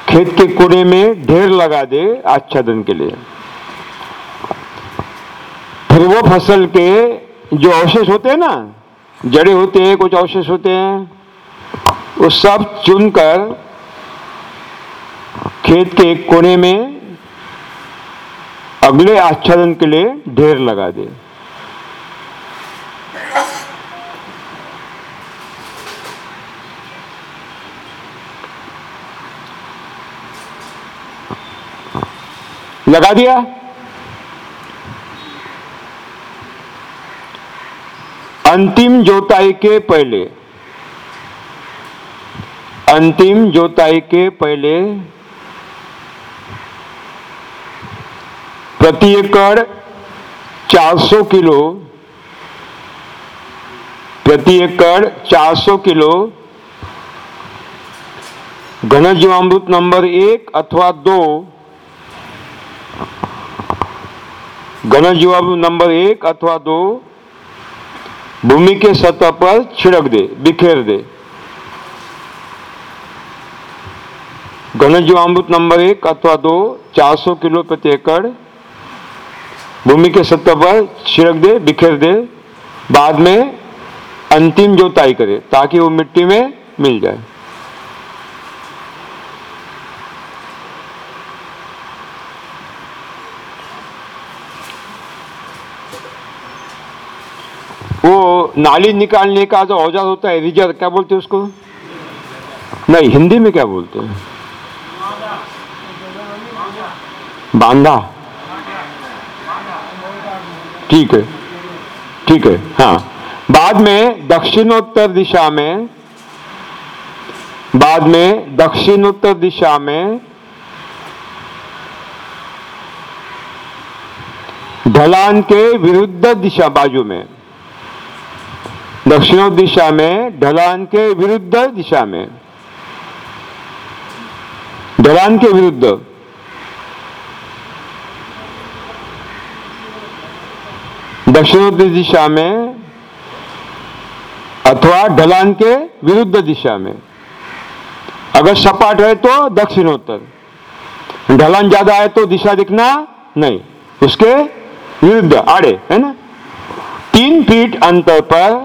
खेत के कोने में ढेर लगा दे आच्छादन के लिए। फिर वो फ़सल के जो अवशेष होते हैं ना, जड़े होते हैं, कुछ अवशेष होते हैं, वो सब चुनकर खेत के कोने में अगले आच्छादन के लिए ढेर लगा दे। लगा दिया? अंतिम जोताई के पहले, अंतिम जोताई के पहले प्रति एकड़ 400 किलो, प्रति एकड़ 400 किलो घन जीवामृत नंबर एक अथवा दो घन जीवाणु नंबर एक अथवा दो, भूमि के सतह पर छिड़क दे, बिखेर दे। घन जीवामृत नंबर एक अथवा दो 400 किलो प्रति एकड़ भूमि के सत्ता पर छिड़क दे, बिखेर दे, बाद में अंतिम जोताई करे, ताकि वो मिट्टी में मिल जाए। वो नाली निकालने का जो औज़ार होता है, रिजर, क्या बोलते हैं उसको? नहीं, हिंदी में क्या बोलते हैं? बांधा। ठीक है ठीक है हाँ। बाद में दक्षिणोत्तर दिशा में, बाद में दक्षिणोत्तर दिशा में ढलान के विरुद्ध दिशा बाजू में दक्षिणों दिशा में ढलान के विरुद्ध दिशा में, ढलान के विरुद्ध। दक्षिणोत्तर दिशा में अथवा ढलान के विरुद्ध दिशा में। अगर सपाट है तो दक्षिणोत्तर। ढलान ज़्यादा है तो दिशा दिखना नहीं, उसके विरुद्ध, आड़े, है ना? तीन फीट अंतर पर,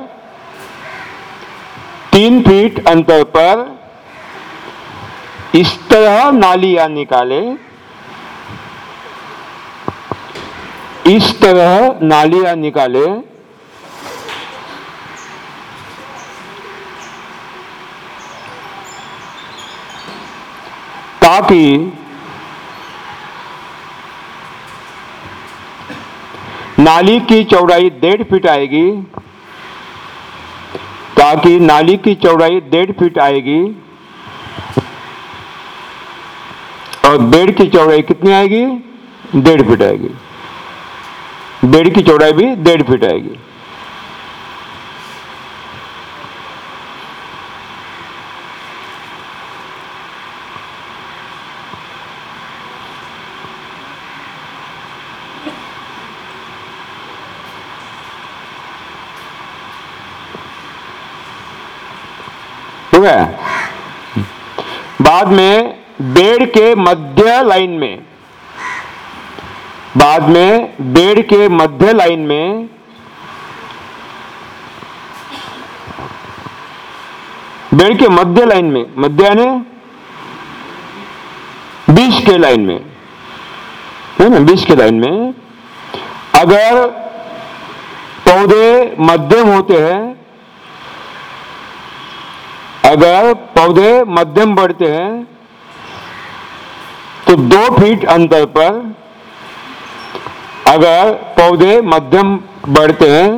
तीन फीट अंतर पर इस तरह नालियाँ निकाले। इस तरह नालियाँ निकाले। ताकि नाली की चौड़ाई डेढ़ फीट आएगी, ताकि नाली की चौड़ाई डेढ़ फीट आएगी, और बेड की चौड़ाई कितनी आएगी? डेढ़ फीट आएगी। बेड की चौड़ाई भी डेढ़ फीट आएगी। हो? गया बाद में बेड के मध्य लाइन में बाद में बेड के मध्य लाइन में बेड के मध्य लाइन में, मध्य यानी बीच के लाइन में, है ना बीच के लाइन में अगर पौधे मध्यम होते हैं, अगर पौधे मध्यम बढ़ते हैं तो दो फीट अंतर पर अगर पौधे मध्यम बढ़ते हैं,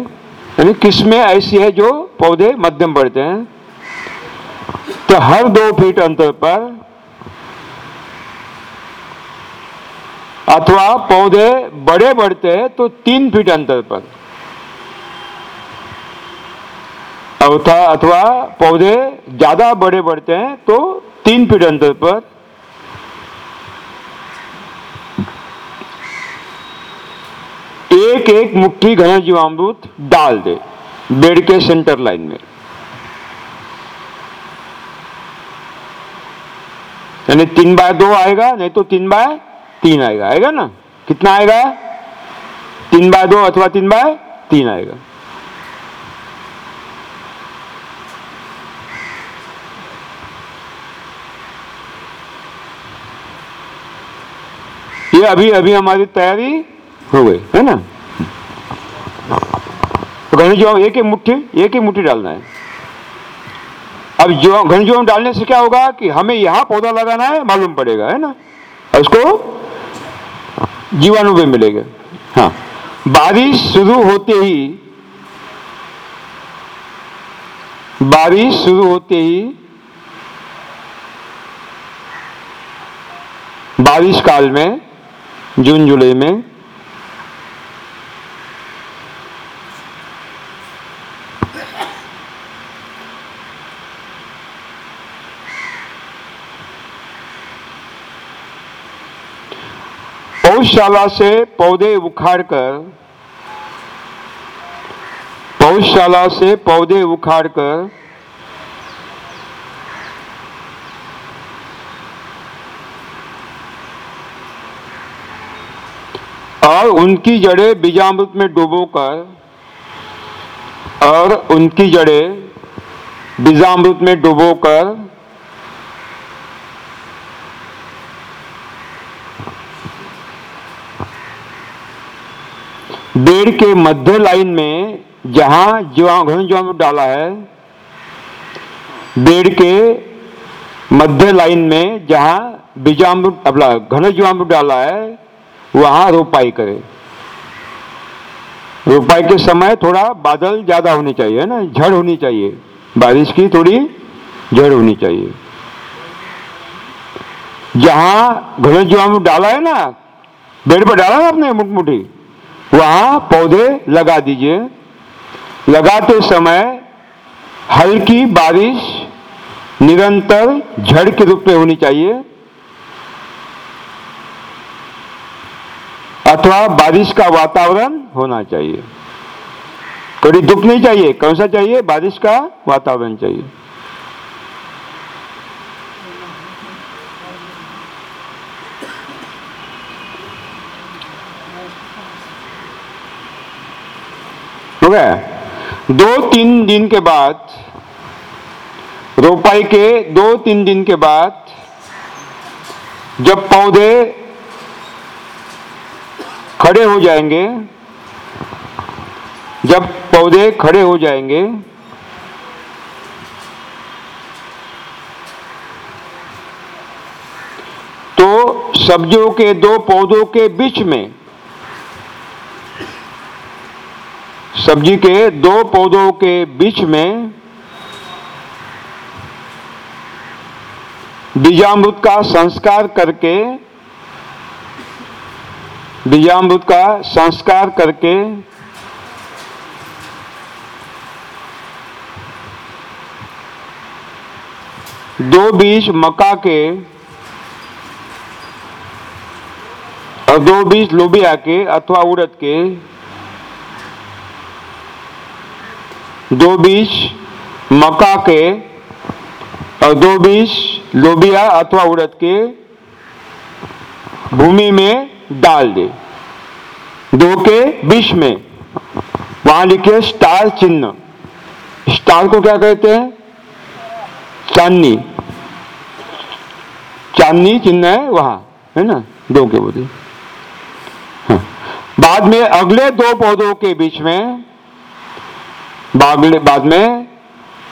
यानी किस्में ऐसी है जो पौधे मध्यम बढ़ते हैं तो हर दो फीट अंतर पर अथवा पौधे बड़े बढ़ते हैं तो तीन फीट अंतर पर। अथवा पौधे ज़्यादा बड़े बढ़ते हैं तो तीन फीट अंतर पर। एक एक मुट्ठी घना जीवामृत डाल दे, बेड के सेंटर लाइन में। यानी तीन बाय दो आएगा, नहीं तो तीन बाय तीन आएगा। आएगा ना? कितना आएगा? तीन बाय दो अथवा तीन बाय तीन आएगा। ये अभी अभी हमारी तैयारी हो गई है ना? तो घन जो एक ही मुट्ठी, एक ही मुट्ठी डालना है। अब जो घन जो डालने से क्या होगा कि हमें यहाँ पौधा लगाना है, मालूम पड़ेगा, है ना? उसको जीवाणु भी मिलेगा। हाँ। बारिश शुरू होते ही, बारिश शुरू होते ही, बारिश काल में, जून जुलाई में पौधशाला से पौधे उखाड़कर पौधशाला से पौधे उखाड़कर, और उनकी जड़ें बीजामृत में डुबोकर, और उनकी जड़ें बीजामृत में डुबोकर बेड़ के मध्य लाइन में जहाँ जीवा घन जीवामृत डाला है, बेड़ के मध्य लाइन में जहाँ बीजामृत अपना घन जीवामृत डाला है, वहाँ रोपाई करे। रोपाई के समय थोड़ा बादल ज़्यादा होने चाहिए ना, झड़ होनी चाहिए। बारिश की थोड़ी झड़ होनी चाहिए। जहाँ घन जीवामृत डाला है ना, बेड़ पर डाला ना आपने मुठमुठी वहाँ पौधे लगा दीजिए। लगाते समय हल्की बारिश निरंतर झड़ के रूप में होनी चाहिए। अथवा बारिश का वातावरण होना चाहिए। कड़ी दुख नहीं चाहिए? कौन सा चाहिए? बारिश का वातावरण चाहिए। गया दो तीन दिन के बाद, रोपाई के दो तीन दिन के बाद, जब पौधे खड़े हो जाएँगे, जब पौधे खड़े हो जाएँगे तो सब्जियों के दो पौधों के बीच में सब्ज़ी के दो पौधों के बीच में बीजामृत का संस्कार करके, बीजामृत का संस्कार करके, दो बीज मक्का के और दो बीज लोबिया के अथवा उड़द के दो बीज मक्का के, और दो बीज लोबिया अथवा उड़द के भूमि में डाल दे। दो के बीच में। वहाँ लिखे स्टार चिन्ह। स्टार को क्या कहते हैं? चांदनी। चांदनी चिन्ह है वहाँ, है ना? दो के बोले हाँ। बाद में अगले दो पौधों के बीच में बाद में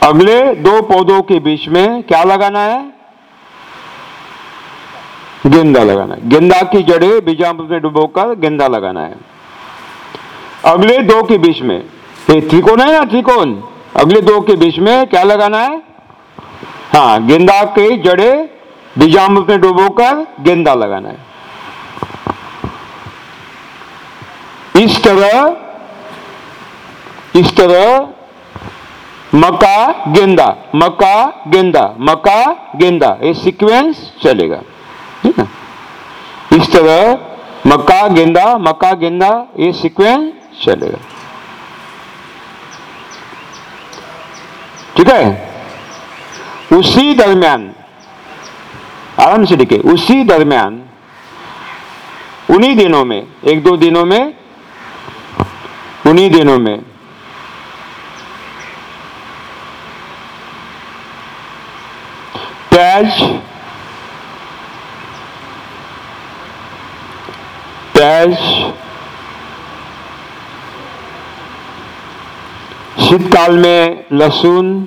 अगले दो पौधों के बीच में क्या लगाना है? गेंदा लगाना है। गेंदा की जड़ें बीजामृत में डुबोकर गेंदा लगाना है। अगले दो के बीच में, ये त्रिकोण है ना त्रिकोण? अगले दो के बीच में क्या लगाना है? हाँ गेंदा के जड़े बीजामृत में डुबोकर गेंदा लगाना है। इस तरह इस तरह मका गेंदा मका गेंदा मका गेंदा, ये सीक्वेंस चलेगा, ठीक है? इस तरह मक्का गेंदा, मका गेंदा, ये सीक्वेंस चलेगा। ठीक है? उसी दरमियान, आराम से लिखे उसी दरमियान, उन्हीं दिनों में, एक दो दिनों में, उन्हीं दिनों में प्याज प्याज शीतकाल में लहसुन।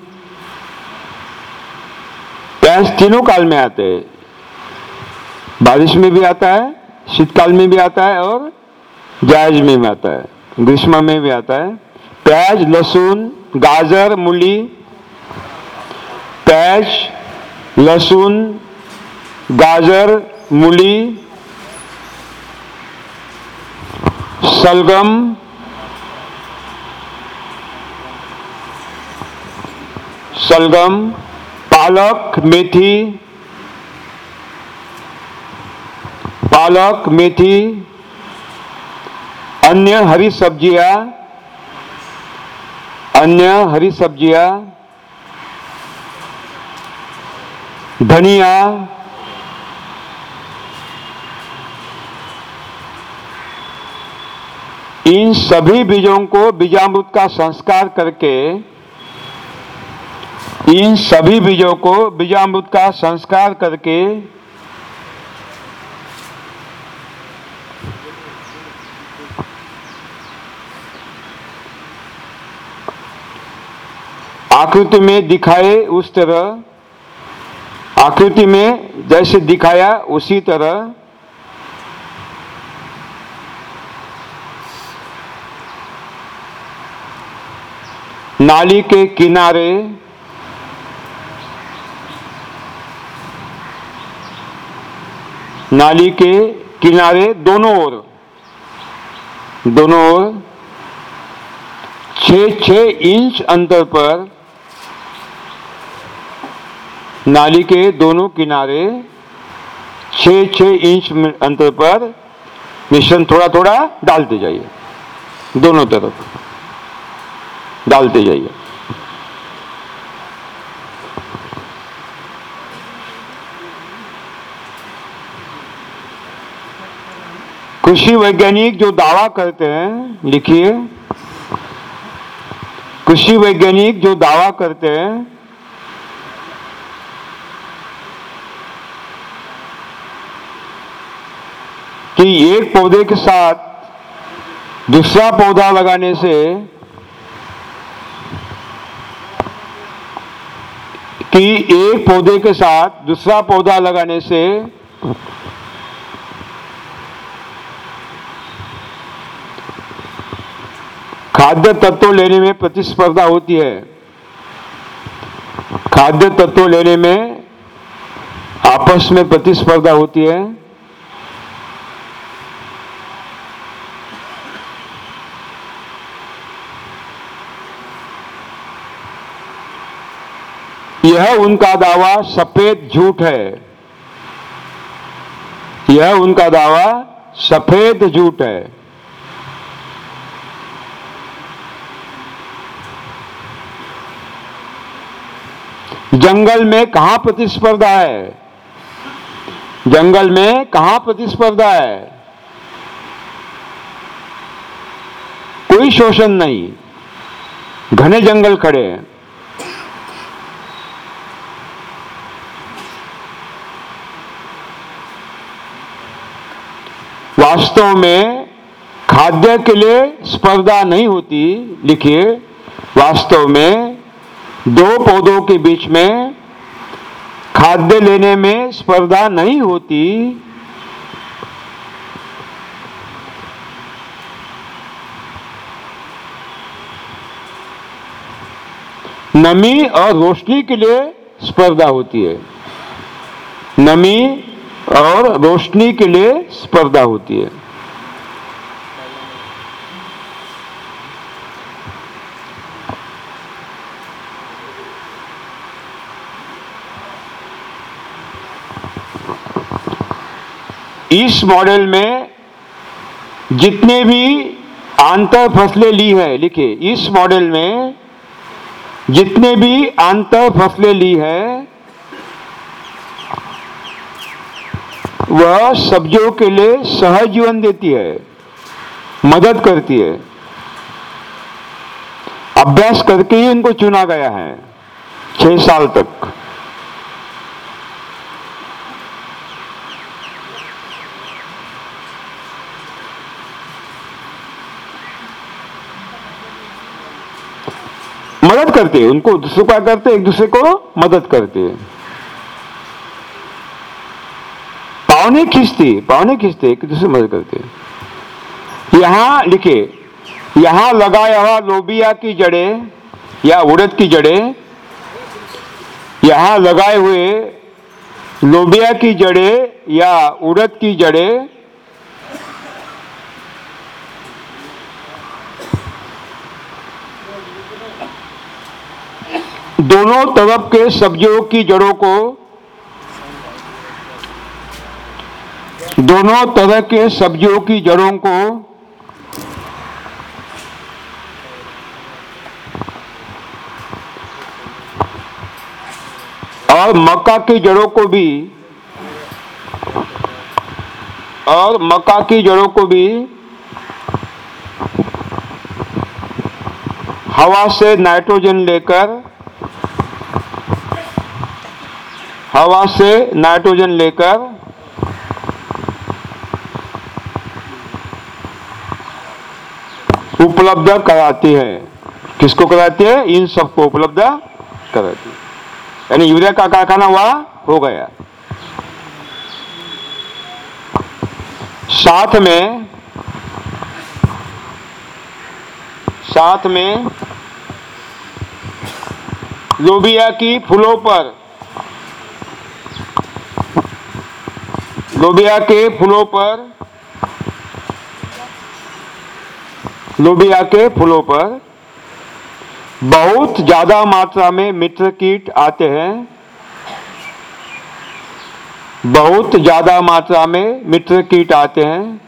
प्याज तीनों काल में आते हैं। बारिश में भी आता है, शीतकाल में भी आता है और जायज़ में भी आता है। ग्रीष्म में भी आता है। प्याज, लहसुन, गाजर, मूली। प्याज लहसुन, गाजर, मूली सलगम सलगम पालक, मेथी पालक, मेथी, अन्य हरी सब्ज़ियाँ, अन्य हरी सब्ज़ियाँ धनिया। इन सभी बीजों को बीजामृत का संस्कार करके, इन सभी बीजों को बीजामृत का संस्कार करके, आकृति में दिखाए उस तरह आकृति में जैसे दिखाया उसी तरह नाली के किनारे नाली के किनारे दोनों ओर दोनों ओर छ छ इंच अंतर पर नाली के दोनों किनारे छ छ इंच अंतर पर मिश्रण थोड़ा थोड़ा डालते जाइए। दोनों तरफ़ डालते जाइए। कृषि वैज्ञानिक जो दावा करते हैं, लिखिए। कृषि वैज्ञानिक जो दावा करते हैं कि एक पौधे के साथ दूसरा पौधा लगाने से कि एक पौधे के साथ दूसरा पौधा लगाने से खाद्य तत्व लेने में प्रतिस्पर्धा होती है। खाद्य तत्व लेने में आपस में प्रतिस्पर्धा होती है। यह उनका दावा सफ़ेद झूठ है। यह उनका दावा सफ़ेद झूठ है। जंगल में कहा प्रतिस्पर्धा है? जंगल में कहा प्रतिस्पर्धा है? कोई शोषण नहीं। घने जंगल खड़े हैं। वास्तव में खाद्य के लिए स्पर्धा नहीं होती, लिखिए, वास्तव में दो पौधों के बीच में खाद्य लेने में स्पर्धा नहीं होती। नमी और रोशनी के लिए स्पर्धा होती है। नमी और रोशनी के लिए स्पर्धा होती है। इस मॉडल में जितने भी आंतर फ़सलें ली है लिखे इस मॉडल में जितने भी आंतर फ़सलें ली है वह सब्जियों के लिए सहज जीवन देती है, मदद करती है। अभ्यास करके ही इनको चुना गया है, छह साल तक। मदद करते हैं, उनको दूसरे क्या करते एक दूसरे को मदद करते हैं। पावने खींचते पावने खींचते एक दूसरे मदद करते यहाँ लिखे, यहाँ लगाया हुआ लोबिया की जड़े, या उड़द की जड़े, यहाँ लगाए हुए लोबिया की जड़े, या उड़द की जड़े, दोनों तरफ़ के सब्जियों की जड़ों को दोनों तरह के सब्जियों की जड़ों को और मक्का की जड़ों को भी और मक्का की जड़ों को भी हवा से नाइट्रोजन लेकर हवा से नाइट्रोजन लेकर उपलब्ध कराती है। किसको कराती है? इन सबको उपलब्ध कराती है। यानी यूरिया का कारखाना हुआ, हो गया। साथ में साथ में लोबिया की फूलों पर, लोबिया के फूलों पर लोबिया के फूलों पर बहुत ज़्यादा मात्रा में मित्र कीट आते हैं। बहुत ज़्यादा मात्रा में मित्र कीट आते हैं।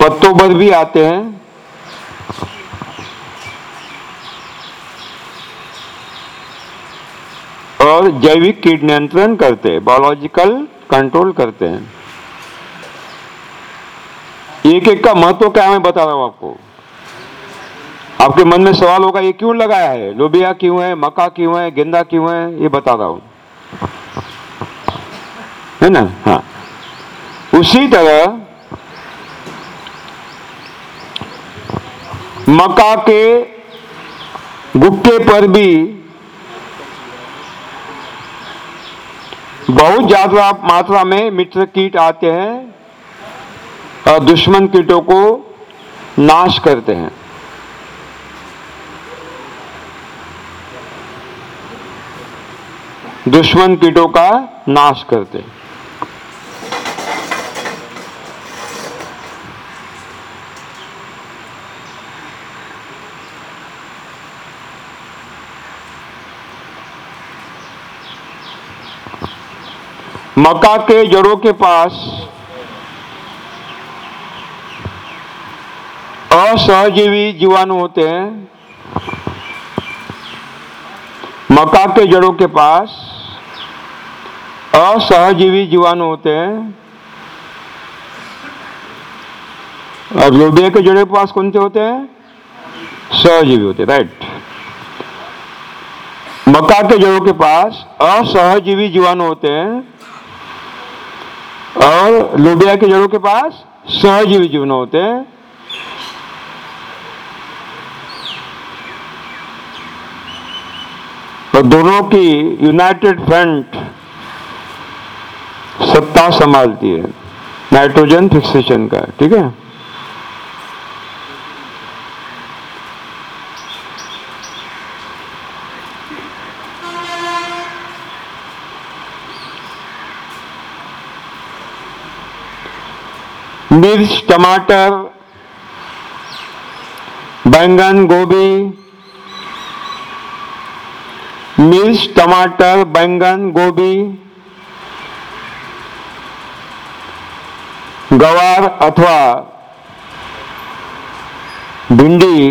पत्तों पर भी आते हैं। और जैविक कीट नियंत्रण करते हैं बायोलॉजिकल कंट्रोल करते हैं। एक एक का महत्व क्या मैं बता रहा हूँ आपको। आपके मन में सवाल होगा, ये क्यों लगाया है? लोबिया क्यों है? मक्का क्यों है? गेंदा क्यों है? ये बता रहा हूँ है ना? हाँ। उसी तरह मक्का के गुप्ते पर भी बहुत ज़्यादा मात्रा में मित्र कीट आते हैं और दुश्मन कीटों को नाश करते हैं। दुश्मन कीटों का नाश करते। मक्का के जड़ों के पास असहजीवी जीवाणु होते हैं। मक्का के जड़ों के पास असहजीवी जीवाणु होते हैं। और लोबिया के जड़े पास कौन से होते हैं? सहजीवी होते राइट मक्का के जड़ों के पास असहजीवी जीवाणु होते हैं और लोबिया के जड़ों के पास सहजीवी जीवाणु होते हैं। और दोनों की यूनाइटेड फ्रंट सत्ता संभालती है। नाइट्रोजन फिक्सेशन का ठीक है? मिर्च, टमाटर, बैंगन, गोभी, मिर्च, टमाटर, बैंगन, गोभी गवार अथवा भिंडी,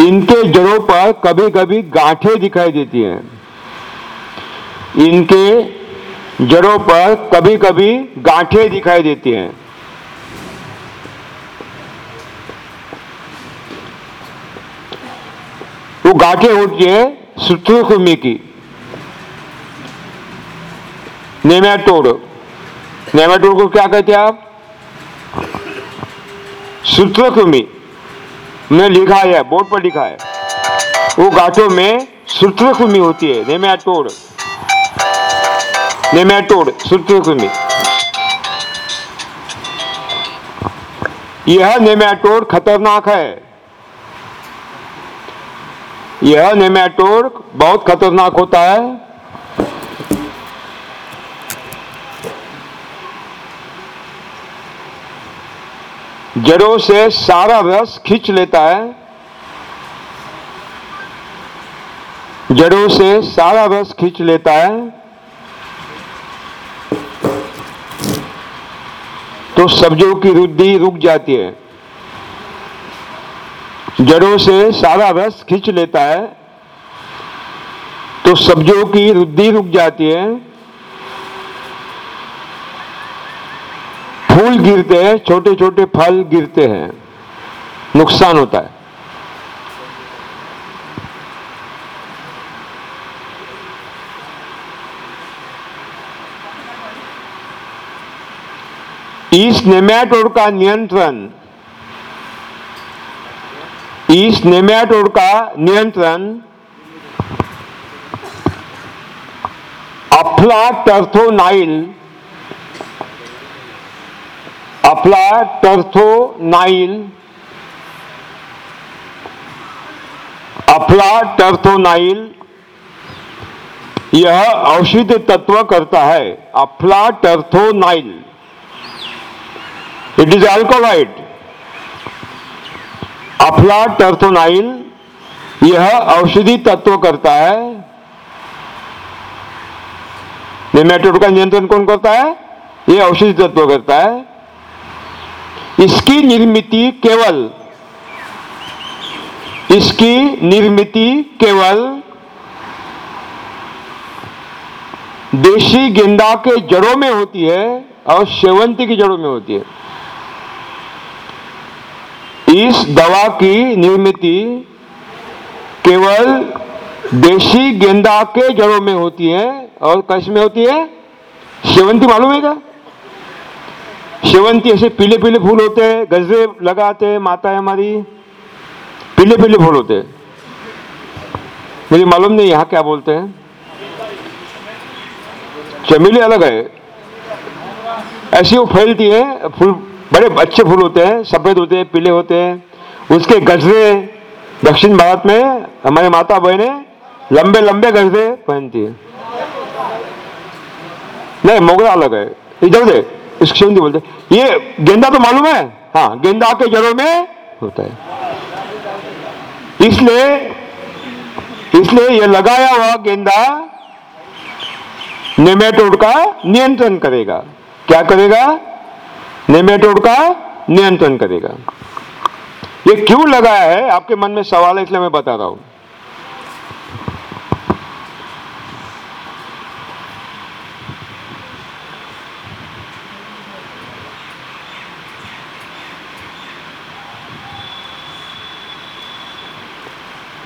इनके जड़ों पर कभी कभी गांठें दिखाई देती हैं। इनके जड़ों पर कभी कभी गांठें दिखाई देती हैं। वो गांठें होती है सूत्रकृमि की। नेमेटोड नेमेटोड को क्या कहते हैं आप? सूत्रकृमि। ने लिखा है, बोर्ड पर लिखा है। वो गांठों में सूत्रकृमि होती है नेमेटोड नेमेटोड सूत्रकृमि। यह नेमेटोड खतरनाक है। यह नेमेटोड बहुत खतरनाक होता है। जड़ों से सारा रस खींच लेता है। जड़ों से सारा रस खींच लेता है। तो सब्जियों की वृद्धि रुक जाती है। जड़ों से सारा रस खींच लेता है। तो सब्जियों की वृद्धि रुक जाती है। फूल गिरते हैं छोटे छोटे फल गिरते हैं। नुकसान होता है। इस नेमेटोड का नियंत्रण, इस नेमेटोड का नियंत्रण अफ्ला टर्थोनाइल अफ्ला टर्थोनाइल अफ्ला टर्थोनाइल यह औषध तत्व करता है। अफ्ला टर्थोनाइल इट इज़ अल्कोलाइड अफ्ला टर्थोनाइल यह औषधि तत्व करता है। नेमेटोड का नियंत्रण कौन करता है? यह औषधि तत्व करता है। इसकी निर्मित केवल, इसकी निर्मित केवल देशी गेंदा के जड़ों में होती है और शेवंती की जड़ों में होती है। इस दवा की निर्मित केवल देशी गेंदा के जड़ों में होती है और कैस में होती है? शेवंती मालूम है क्या? शेवंती ऐसे पीले पीले फूल होते हैं, गजरे लगाते हैं माता है हमारी। पीले पीले फूल होते हैं। मुझे मालूम नहीं यहाँ क्या बोलते हैं। चमेली अलग है। ऐसी वो फैलती है, फूल, बड़े अच्छे फूल होते हैं, सफ़ेद होते हैं, पीले होते हैं। उसके गजरे दक्षिण भारत में, हमारे माता बहने लंबे लंबे गजरे पहनती है। नहीं, मोगरा अलग है। इधर दे इसको शेवंती बोलते, ये गेंदा तो मालूम है? हाँ गेंदा के जड़ों में होता है। इसलिए इसलिए ये लगाया हुआ गेंदा नेमेटोड का नियंत्रण करेगा। क्या करेगा? नेमेटोड का नियंत्रण करेगा। ये क्यों लगाया है? आपके मन में सवाल है, इसलिए मैं बता रहा हूँ।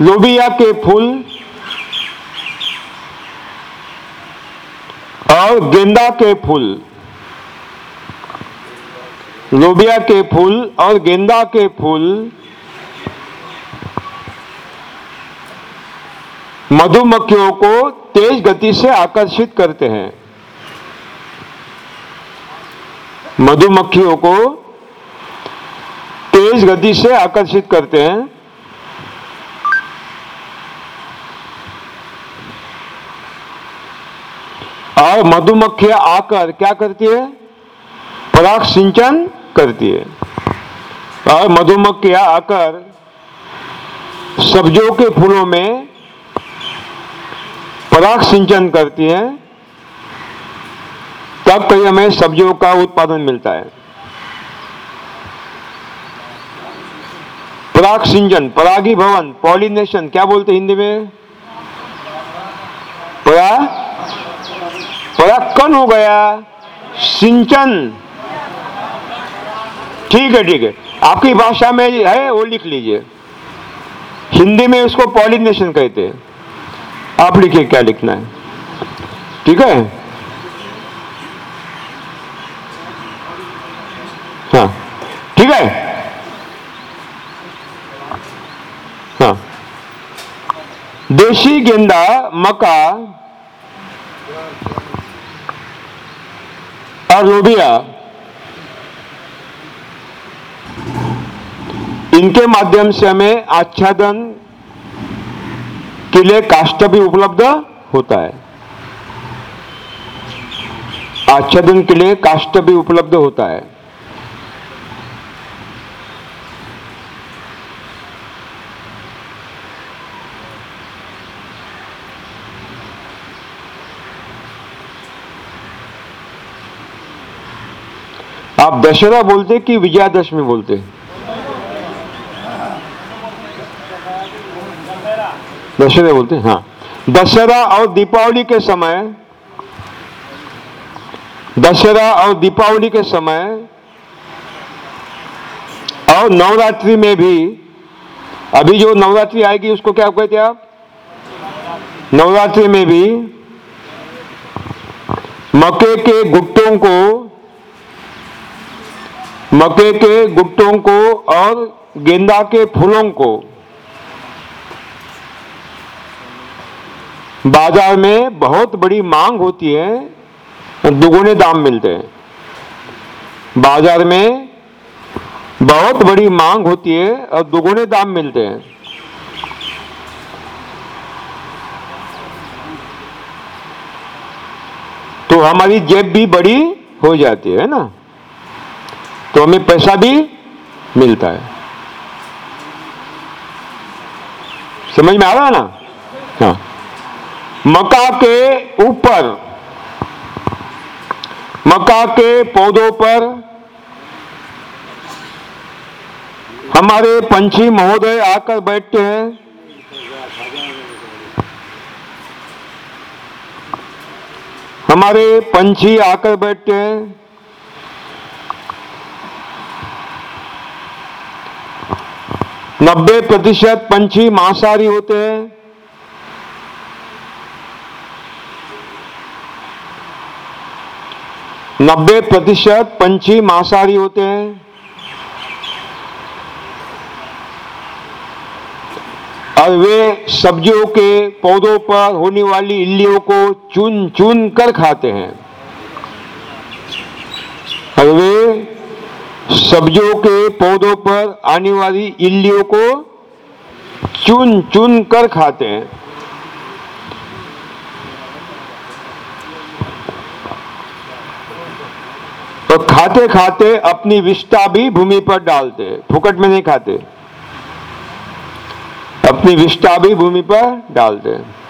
लोबिया के फूल और गेंदा के फूल। लोबिया के फूल और गेंदा के फूल। मधुमक्खियों को तेज गति से आकर्षित करते हैं। मधुमक्खियों को तेज गति से आकर्षित करते हैं। और मधुमक्खियाँ आकर क्या करती है? पराग सिंचन करती है। और मधुमक्खियाँ आकर सब्जियों के फूलों में पराग सिंचन करती है। तब कहीं हमें सब्जियों का उत्पादन मिलता है। पराग सिंचन परागी भवन पॉलिनेशन, क्या बोलते हिंदी में? परा पराग कन हो गया। सिंचन। ठीक है ठीक है। आपकी भाषा में है, वो लिख लीजिए। हिंदी में उसको पॉलिनेशन कहते हैं। आप लिखिए क्या लिखना है। ठीक है? हाँ। ठीक है? हाँ। देशी गेंदा, मका। और लोबिया, इनके माध्यम से हमें आच्छादन के लिए काष्ट भी उपलब्ध होता है। आच्छादन के लिए काष्ट भी उपलब्ध होता है। आप दशहरा बोलते कि विजयादशमी बोलते? दशहरा बोलते हाँ। दशहरा और दीपावली के समय, दशहरा और दीपावली के समय और नवरात्रि में भी, अभी जो नवरात्रि आएगी उसको क्या कहते आप? नवरात्रि में भी मक्के के गुट्टों को मक्के के गुट्टों को और गेंदा के फूलों को। बाज़ार में बहुत बड़ी मांग होती है दुगुने दाम मिलते हैं। बाज़ार में बहुत बड़ी मांग होती है और दुगुने दाम मिलते हैं। तो हमारी जेब भी बड़ी हो जाती है ना? तो हमें पैसा भी मिलता है। समझ में आ रहा है ना? हाँ। मका के ऊपर मका के पौधों पर हमारे पंछी महोदय आकर बैठते हैं। हमारे पंछी आकर बैठते हैं। नब्बे प्रतिशत पंछी मांसाहारी होते हैं। नब्बे प्रतिशत पंछी मांसाहारी होते हैं। और वे सब्जियों के पौधों पर होने वाली इल्लियों को चुन चुन कर खाते हैं। और वे सब्जियों के पौधों पर आने वाली इल्लियों को चुन चुन कर खाते हैं। तो खाते खाते अपनी विष्ठा भी भूमि पर डालते हैं। फुकट में नहीं खाते। अपनी विष्ठा भी भूमि पर डालते हैं।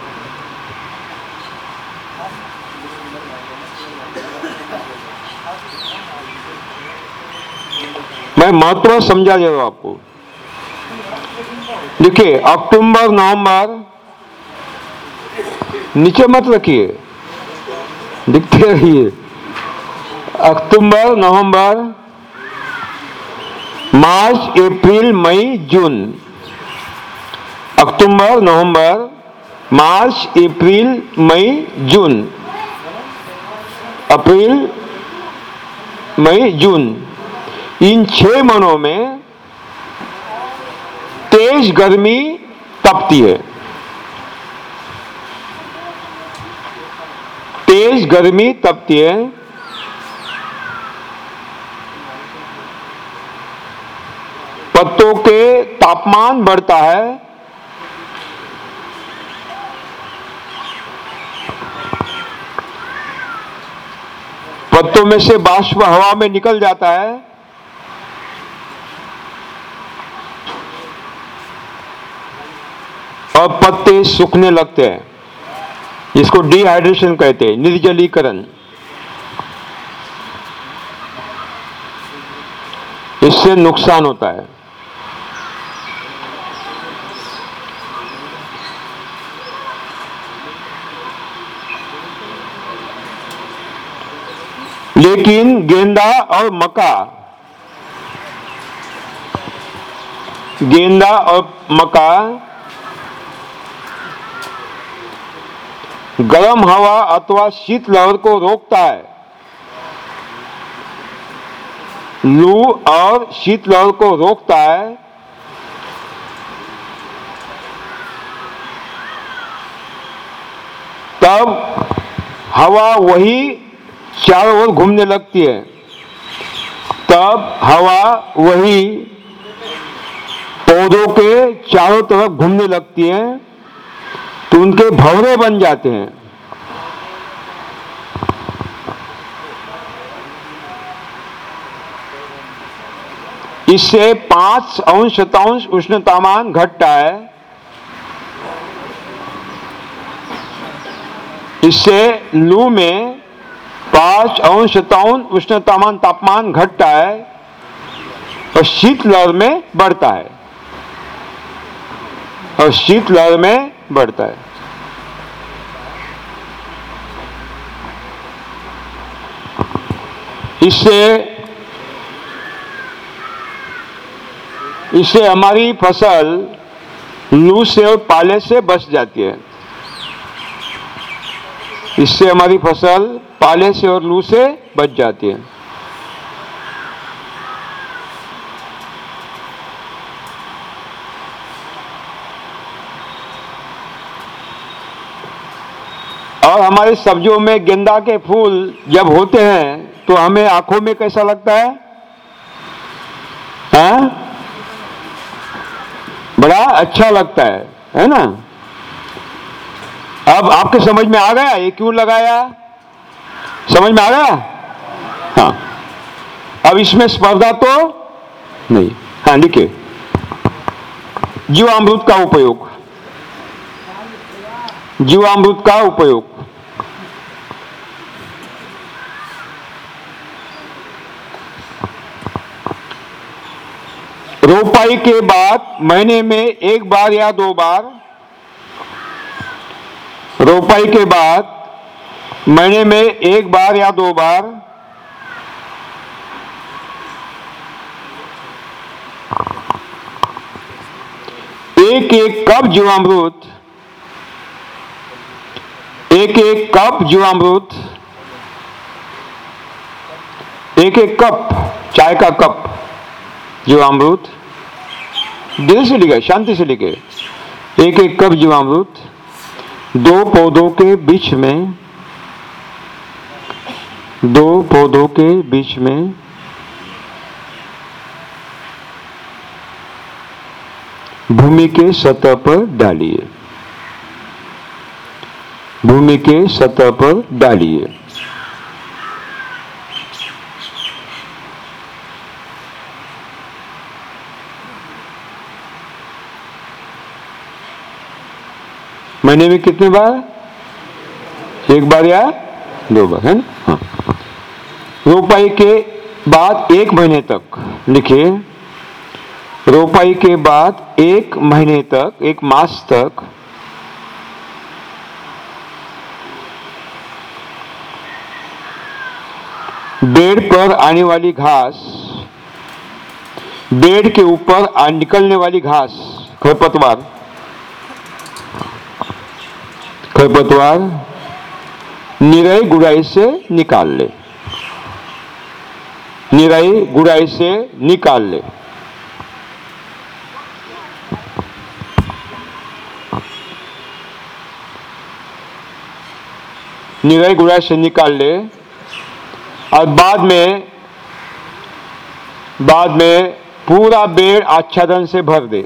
मैं महत्व समझा हूँ आपको। देखिए, अक्टूबर, नवंबर, नीचे मत रखिए। दिखते रहिए। अक्टूबर, नवंबर, मार्च, अप्रैल, मई, जून। अक्टूबर, नवंबर, मार्च, अप्रैल, मई, जून। अप्रैल, मई, जून। इन छह महीनों में तेज गर्मी तपती है। तेज गर्मी तपती है। पत्तों के तापमान बढ़ता है। पत्तों में से बाष्प हवा में निकल जाता है। और पत्ते सूखने लगते हैं। इसको डिहाइड्रेशन कहते हैं, निर्जलीकरण। इससे नुकसान होता है। लेकिन गेंदा और मका, गेंदा और गर्म हवा अथवा शीतलहर को रोकता है। लू और शीतलहर को रोकता है। तब हवा वही चारों ओर घूमने लगती है। तब हवा वही पौधों के चारों तरफ़ घूमने लगती है। तो उनके भवरे बन जाते हैं। इससे पाँच अंश शतांश उष्ण तापमान घटता है। इससे लू में पाँच अंश शतांश उष्ण तापमान घटता है और शीतलहर में बढ़ता है। और शीतलहर में बढ़ता है। इससे इससे हमारी फ़सल लू से और पाले से बच जाती है। इससे हमारी फ़सल पाले से और लू से बच जाती है। और हमारी सब्जियों में गेंदा के फूल जब होते हैं तो हमें आँखों में कैसा लगता है? हाँ? बड़ा अच्छा लगता है है ना? अब आपके समझ में आ गया? ये क्यों लगाया? समझ में आ गया? हाँ। अब इसमें स्पर्धा तो नहीं। हाँ लिखिए जीवामृत का उपयोग। जीवामृत का उपयोग। रोपाई के बाद, महीने में एक बार या दो बार, रोपाई के बाद, महीने में एक बार या दो बार एक एक कप जीवामृत एक एक कप जीवामृत एक एक कप, चाय का कप जीवामृत दिल से लिखे शांति से लिखे एक एक कप जीवामृत दो पौधों के बीच में, दो पौधों के बीच में, भूमि के सतह पर डालिए। भूमि के सतह पर डालिए। महीने में कितने बार? एक बार या दो बार, है ना? हाँ। रोपाई के बाद एक महीने तक लिखिए रोपाई के बाद एक महीने तक, एक मास तक। बेड पर आने वाली घास, बेड के ऊपर निकलने वाली घास, खरपतवार। खरपतवार निराई गुड़ाई से निकाल ले निराई गुड़ाई से निकाल ले निरय गुड़ा से निकाल ले और बाद में बाद में पूरा बेड आच्छादन से भर दे।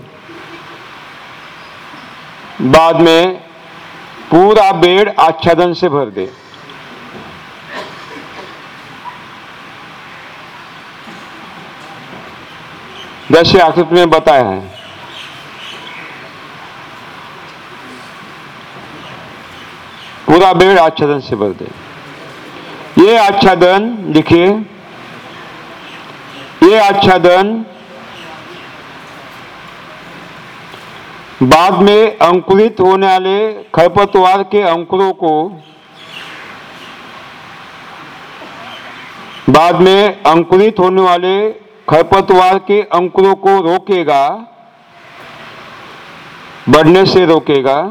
बाद में पूरा बेड आच्छादन से भर दे। जैसे आकृति में बताया है। पूरा बेड आच्छादन से भर दे। ये आच्छादन, देखिए, ये आच्छादन बाद में अंकुरित होने वाले खरपतवार के अंकुरों को बाद में अंकुरित होने वाले खरपतवार के अंकुरों को रोकेगा, बढ़ने से रोकेगा।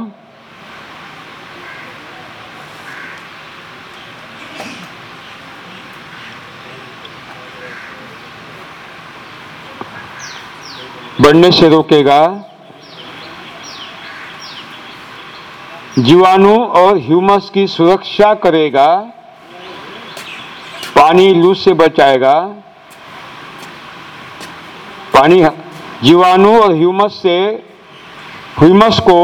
बढ़ने से रोकेगा। जीवाणु और ह्यूमस की सुरक्षा करेगा, पानी लू से बचाएगा। पानी जीवाणु और ह्यूमस से, ह्यूमस को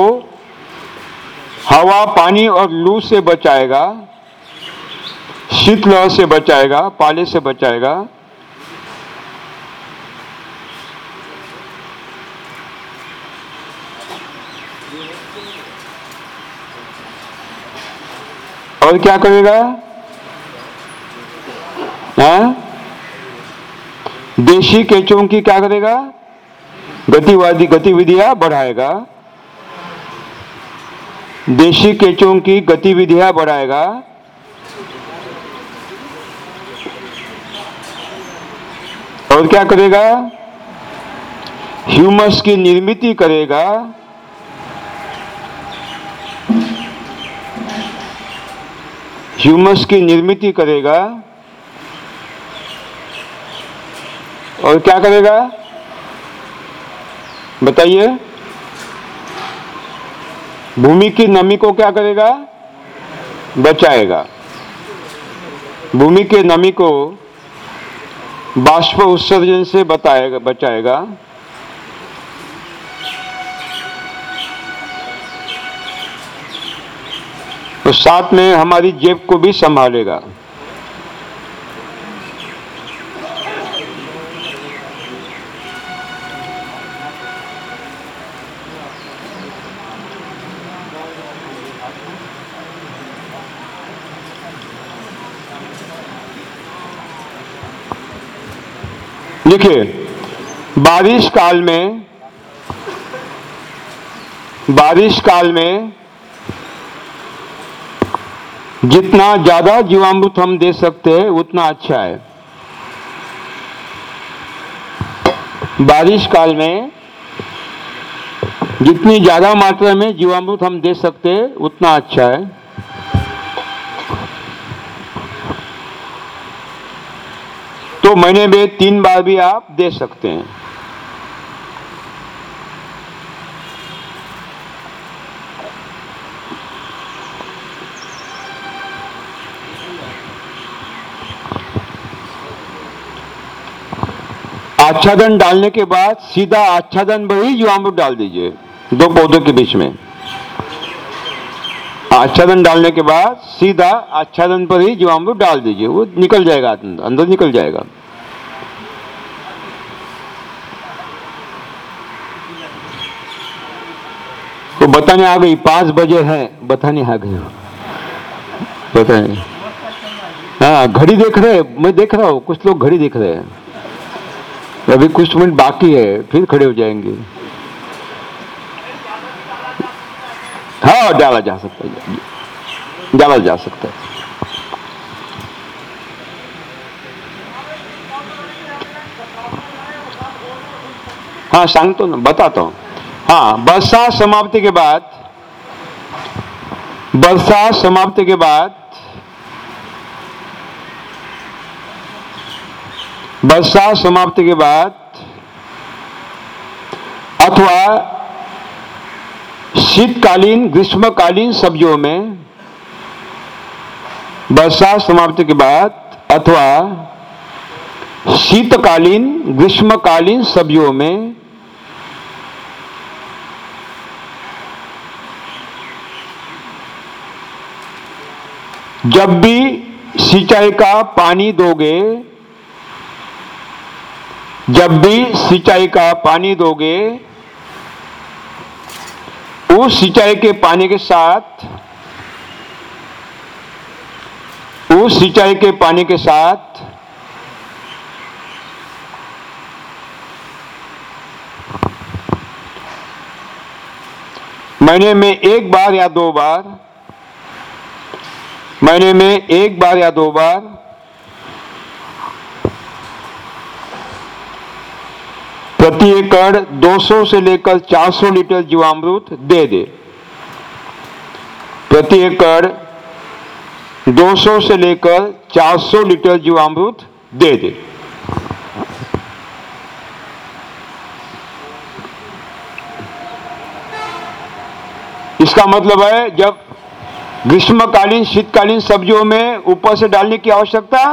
हवा, पानी और लू से बचाएगा, शीतलहर से बचाएगा, पाले से बचाएगा। और क्या करेगा? हाँ? देशी केचुओं की क्या करेगा? गतिवादी गतिविधियाँ बढ़ाएगा। देशी केचुओं की गतिविधियाँ बढ़ाएगा। और क्या करेगा? ह्यूमस की निर्मित करेगा। ह्यूमस की निर्मित करेगा और क्या करेगा? बताइए। भूमि की नमी को क्या करेगा? बचाएगा। भूमि के नमी को बाष्प उत्सर्जन से बताएगा, बचाएगा। तो साथ में हमारी जेब को भी संभालेगा। देखिए, बारिश काल में, बारिश काल में जितना ज़्यादा जीवामृत हम दे सकते हैं, उतना अच्छा है। बारिश काल में जितनी ज़्यादा मात्रा में जीवामृत हम दे सकते हैं, उतना अच्छा है। तो महीने में तीन बार भी आप दे सकते हैं। आच्छादन डालने के बाद सीधा आच्छादन पर ही जीवामृत डाल दीजिए, दो पौधों के बीच में। आच्छादन डालने के बाद सीधा आच्छादन पर ही जीवामृत डाल दीजिए, वो निकल जाएगा अंदर निकल जाएगा। तो बताने आ गई, पाँच बजे है, बताने आ गई। बताए। हाँ घड़ी देख रहे मैं देख रहा हूँ, कुछ लोग घड़ी देख रहे हैं। अभी कुछ मिनट बाकी है, फिर खड़े हो जाएँगे। हाँ डाला जा सकता है। डाला जा सकता है। हाँ सांगतो ना, बताता हूँ। हाँ वर्षा समाप्ति के बाद, बरसात समाप्ति के बाद वर्षा समाप्ति के बाद अथवा शीतकालीन, ग्रीष्मकालीन सब्जियों में वर्षा समाप्ति के बाद अथवा शीतकालीन, ग्रीष्मकालीन सब्जियों में जब भी सिंचाई का पानी दोगे जब भी सिंचाई का पानी दोगे, उस सिंचाई के पानी के साथ, उस सिंचाई के पानी के साथ महीने में एक बार या दो बार, महीने में एक बार या दो बार प्रति एकड़ 200 से लेकर 400 लीटर जीवामृत दे दे। प्रति एकड़ 200 से लेकर 400 लीटर जीवामृत दे दे। इसका मतलब है, जब ग्रीष्मकालीन, शीतकालीन सब्जियों में ऊपर से डालने की आवश्यकता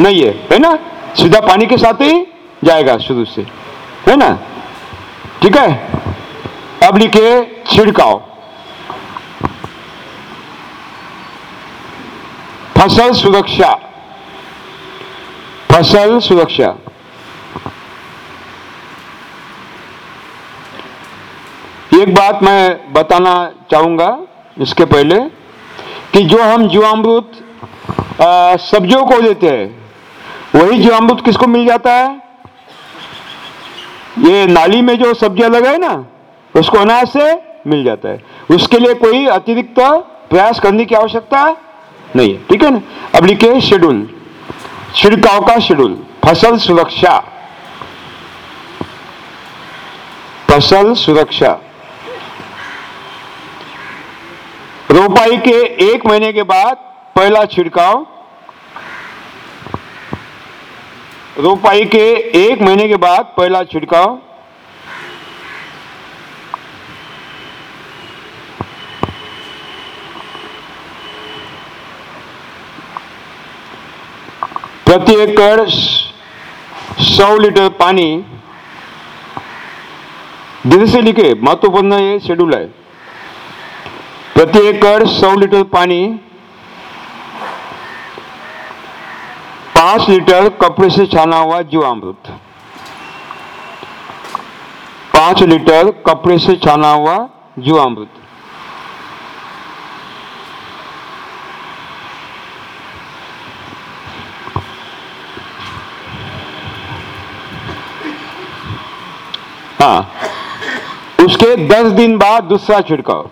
नहीं है है ना? सीधा पानी के साथ ही जाएगा शुरू से। है ना? ठीक है? अब लिखे छिड़काव। फ़सल सुरक्षा। फ़सल सुरक्षा। एक बात मैं बताना चाहूँगा, इसके पहले, कि जो हम जीवामृत सब्जियों को देते हैं, वही जीवामृत किसको मिल जाता है? ये नाली में जो सब्ज़ियाँ लगाए ना, उसको अनाज से मिल जाता है। उसके लिए कोई अतिरिक्त प्रयास करने की आवश्यकता नहीं है। ठीक है ना? अब लिखे शेड्यूल। छिड़काव का शेड्यूल। फ़सल सुरक्षा। फ़सल सुरक्षा। रोपाई के एक महीने के बाद पहला छिड़काव रोपाई के एक महीने के बाद पहला छिड़काव। प्रति एकड़ सौ लीटर पानी धीरे से लिखे महत्वपूर्ण ये शेड्यूल है। प्रति एकड़ सौ लीटर पानी पाँच लीटर कपड़े से छाना हुआ जीवामृत। पाँच लीटर कपड़े से छाना हुआ जीवामृत। हाँ। उसके दस दिन बाद दूसरा छिड़काव।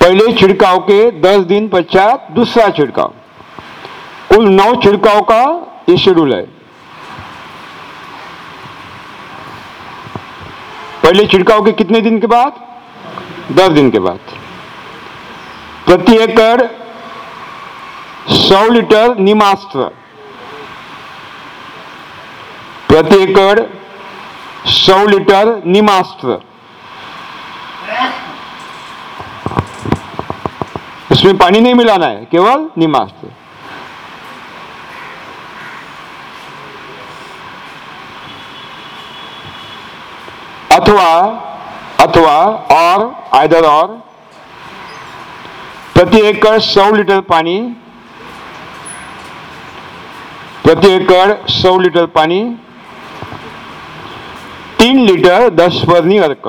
पहले छिड़काव के दस दिन पश्चात दूसरा छिड़काव। कुल नौ छिड़काव का ये शेड्यूल है। पहले छिड़काव के कितने दिन के बाद? दस दिन के बाद। प्रति एकड़ सौ लीटर निमास्त्र। प्रति एकड़ सौ लीटर निमास्त्र। इसमें पानी नहीं मिलाना है, केवल निमास्त्र। अथवा अथवा और आइदर और प्रति एकड़ सौ लीटर पानी, प्रति एकड़ सौ लीटर पानी, तीन लीटर दस वर्नी अर्क।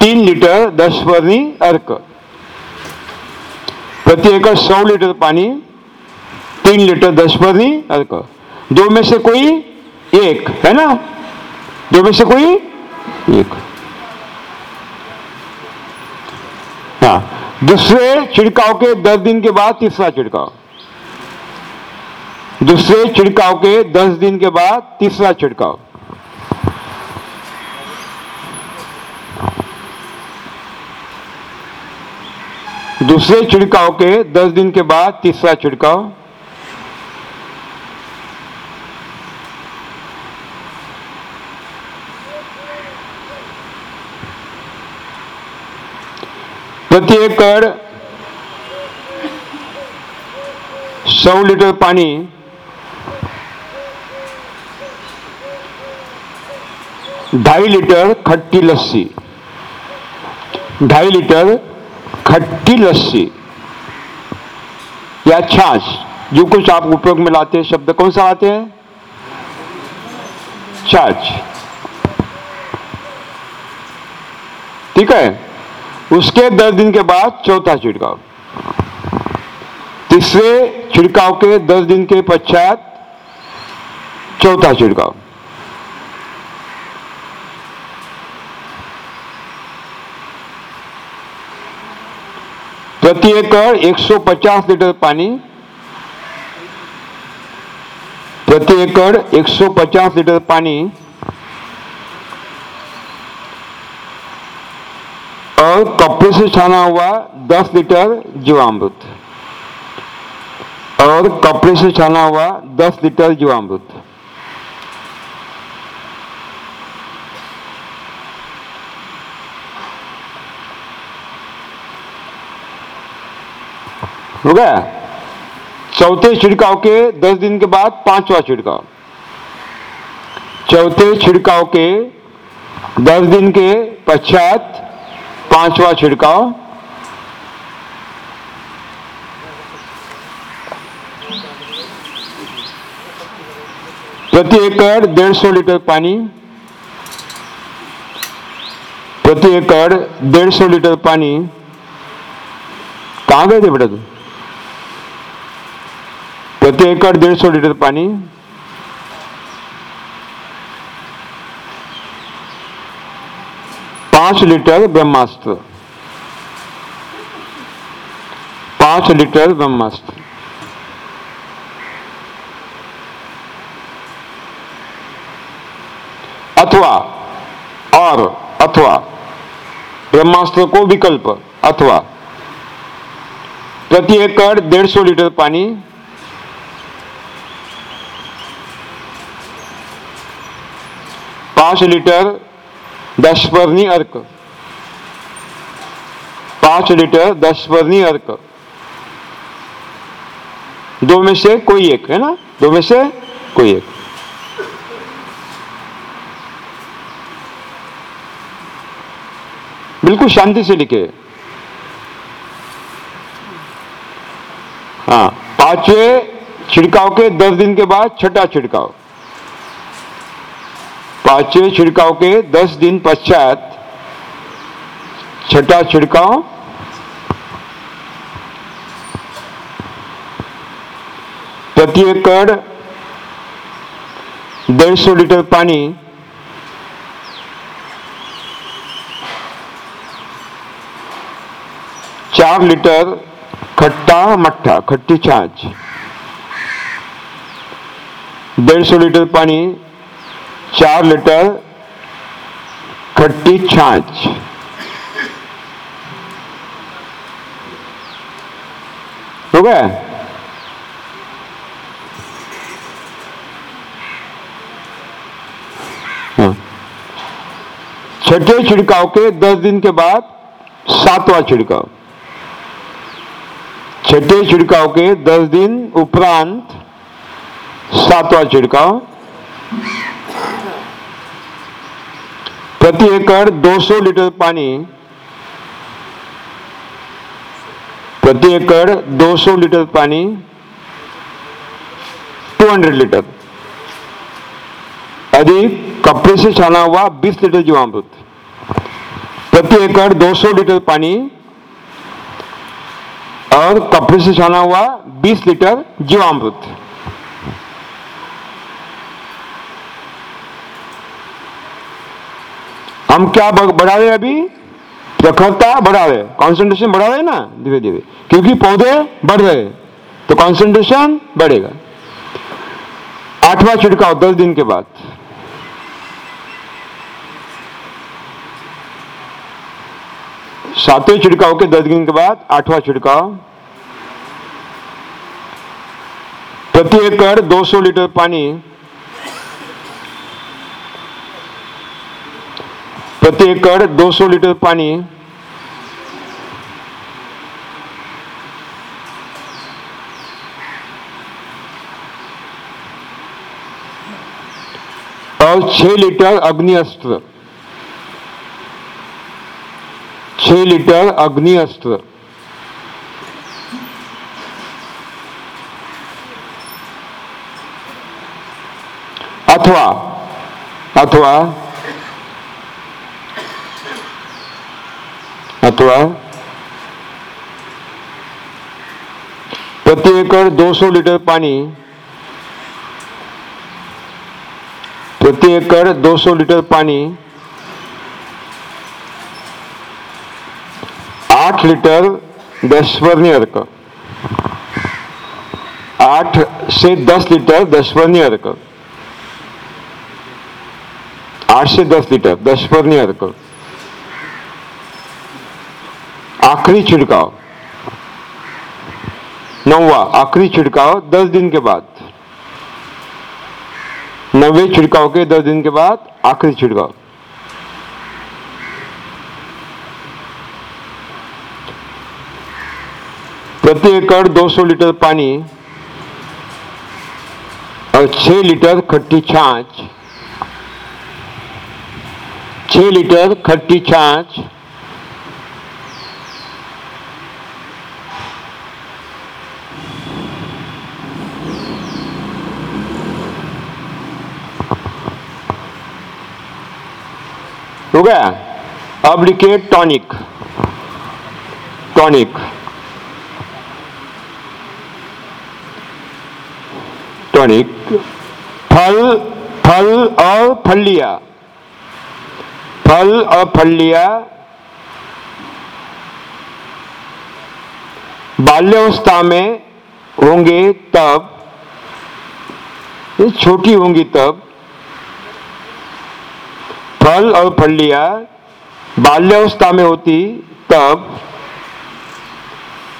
तीन लीटर दस वर्नी अर्क। प्रति एकड़ सौ लीटर पानी, तीन लीटर दस वर्नी अर्क। दो में से कोई एक, है ना? दो में से कोई एक। हाँ दूसरे छिड़काव के दस दिन के बाद तीसरा छिड़काव। दूसरे छिड़काव के दस दिन के बाद तीसरा छिड़काव। दूसरे छिड़काव के दस दिन के बाद तीसरा छिड़काव। प्रति एकड़ सौ लीटर पानी ढाई लीटर खट्टी लस्सी, ढाई लीटर खट्टी लस्सी या छाछ, जो कुछ आप उपयोग में लाते हैं, शब्द कौन सा आते हैं? छाछ। ठीक है? उसके दस दिन के बाद चौथा छिड़काव। तीसरे छिड़काव के दस दिन के पश्चात चौथा छिड़काव। प्रति एकड़ 150 लीटर पानी, प्रति एकड़ 150 लीटर पानी और कपड़े से छाना हुआ 10 लीटर जीवामृत। और कपड़े से छाना हुआ 10 लीटर जीवामृत। हो गया? चौथे छिड़काव के 10 दिन के बाद पांचवा छिड़काव। चौथे छिड़काव के 10 दिन के पश्चात पांचवा छिड़काव। प्रति एकड़ डेढ़ सौ लीटर पानी। प्रति एकड़ डेढ़ सौ लीटर पानी। कहाँ गए थे बेटा तुम प्रति एकड़ डेढ़ सौ लीटर पानी। पाँच लीटर ब्रह्मास्त्र। पाँच लीटर ब्रह्मास्त्र। अथवा, और, अथवा, ब्रह्मास्त्र को विकल्प, अथवा, प्रति एकड़ डेढ़ सौ लीटर पानी, पाँच लीटर दस परनी अर्क। पाँच लीटर दस परनी अर्क। दो में से कोई एक, है ना? दो में से कोई एक। बिल्कुल शांति से लिखे। हाँ पांचवे छिड़काव के दस दिन के बाद छठा छिड़काव। पांचवे छिड़काव के दस दिन पश्चात छठा छिड़काव। प्रति एकड़ डेढ़ सौ लीटर पानी चार लीटर खट्टा मट्ठा, खट्टी छाछ। डेढ़ सौ लीटर पानी चार लीटर खट्टी छाछ। हो गया? हाँ। छठे छिड़काव के दस दिन के बाद सातवां छिड़काव। छठे छिड़काव के दस दिन उपरांत सातवां छिड़काव। प्रति एकड़ 200 लीटर पानी। प्रति एकड़ 200 लीटर पानी 200 लीटर। अधिक कपड़े से छाना हुआ 20 लीटर जीवामृत। प्रति एकड़ 200 लीटर पानी और कपड़े से छाना हुआ 20 लीटर जीवामृत। हम क्या बढ़ा रहे अभी? प्रखरता बढ़ा रहे कॉन्सेंट्रेशन बढ़ा रहे ना? धीरे धीरे। क्योंकि पौधे बढ़ रहे तो कॉन्सेंट्रेशन बढ़ेगा। आठवां छिड़काव, दस दिन के बाद। सातवें छिड़काव के दस दिन के बाद आठवां छिड़काव। प्रति एकड़ 200 लीटर पानी प्रति एकड़ 200 लीटर पानी और 6 लीटर अग्निअस्त्र। 6 लीटर अग्निअस्त्र। अथवा अथवा अथवा प्रति एकड़ 200 लीटर पानी, प्रति एकड़ 200 लीटर पानी, आठ लीटर दशवर्णी अर्क। आठ से दस लीटर दशवर्णी अर्क। आठ से दस लीटर दशवर्णी अर्क। आखिरी छिड़काव। नौवा, आखिरी छिड़काव दस दिन के बाद। नवे छिड़काव के दस दिन के बाद आखिरी छिड़काव। प्रति एकड़ 200 लीटर पानी और 6 लीटर खट्टी छाछ। 6 लीटर खट्टी छाछ हो गया? अब लिखिए टॉनिक टॉनिक टॉनिक फल फल और फलिया। फल और फलिया। बाल्यावस्था में होंगे तब, छोटी होंगी तब फल और फलिया बाल्यावस्था में होती तब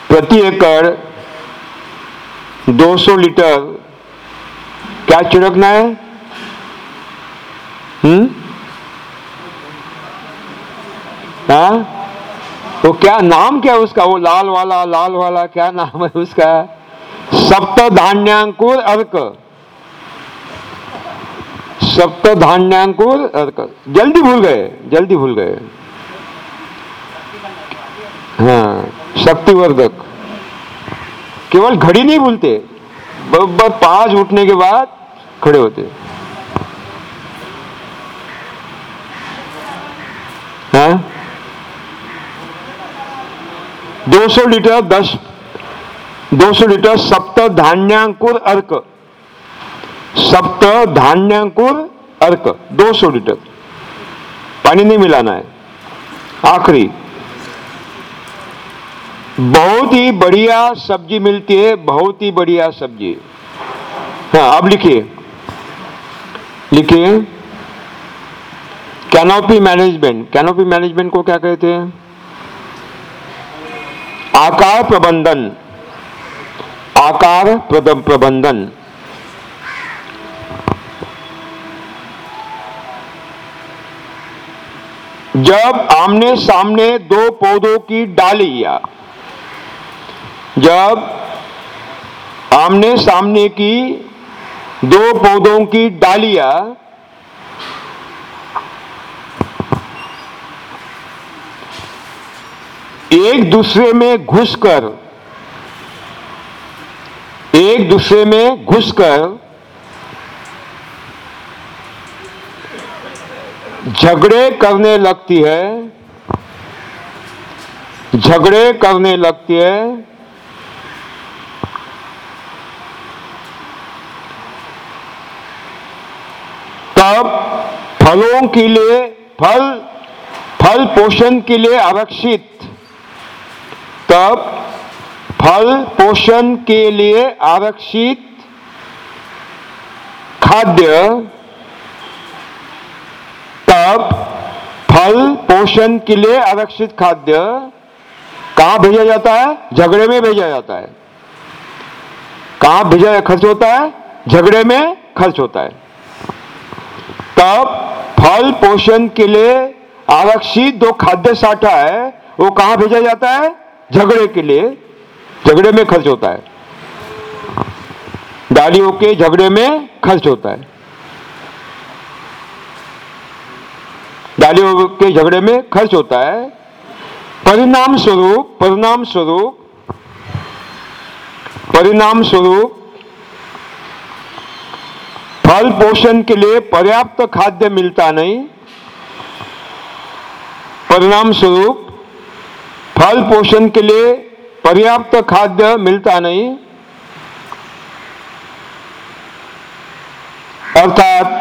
प्रति एकड़ 200 लीटर। क्या छिड़कना है? हम्म? हाँ? वो क्या नाम क्या है उसका? वो लाल वाला लाल वाला क्या नाम है उसका? सप्त धान्यांकुर अर्क। सप्त धान्यांकुर अर्क जल्दी भूल गए, जल्दी भूल गए। हाँ शक्तिवर्धक। केवल घड़ी नहीं भूलते, बराबर पाँच उठने के बाद खड़े होते। हाँ? 200 लीटर 10 200 लीटर सप्त धान्यांकुर अर्क। सप्त धान्यांकुर अर्क 200 लीटर पानी नहीं मिलाना है। आखिरी। बहुत ही बढ़िया सब्ज़ी मिलती है, बहुत ही बढ़िया सब्ज़ी। हाँ अब लिखिए। लिखिए। कैनोपी मैनेजमेंट कैनोपी मैनेजमेंट को क्या कहते हैं? आकार प्रबंधन। आकार प्रबंधन। जब आमने सामने दो पौधों की डालियाँ जब आमने सामने की दो पौधों की डालिया एक दूसरे में घुसकर, एक दूसरे में घुसकर झगड़े करने लगती है। झगड़े करने लगती है। तब फलों के लिए, फल फल पोषण के लिए आरक्षित। तब फल पोषण के लिए आरक्षित खाद्य तब फल पोषण के लिए आरक्षित खाद्य कहा भेजा जाता है? झगड़े में भेजा जाता है। कहा भेजा खर्च होता है? झगड़े में खर्च होता है। तब फल पोषण के लिए आरक्षित जो खाद्य साठा है, वो कहाँ भेजा जाता है? झगड़े के लिए। झगड़े में खर्च होता है। डालियों के झगड़े में खर्च होता है। डालियों के झगड़े में खर्च होता है। परिणाम स्वरूप परिणाम स्वरूप परिणाम स्वरूप, फल पोषण के लिए पर्याप्त खाद्य मिलता नहीं। परिणाम स्वरूप, फल पोषण के लिए पर्याप्त खाद्य मिलता नहीं। अर्थात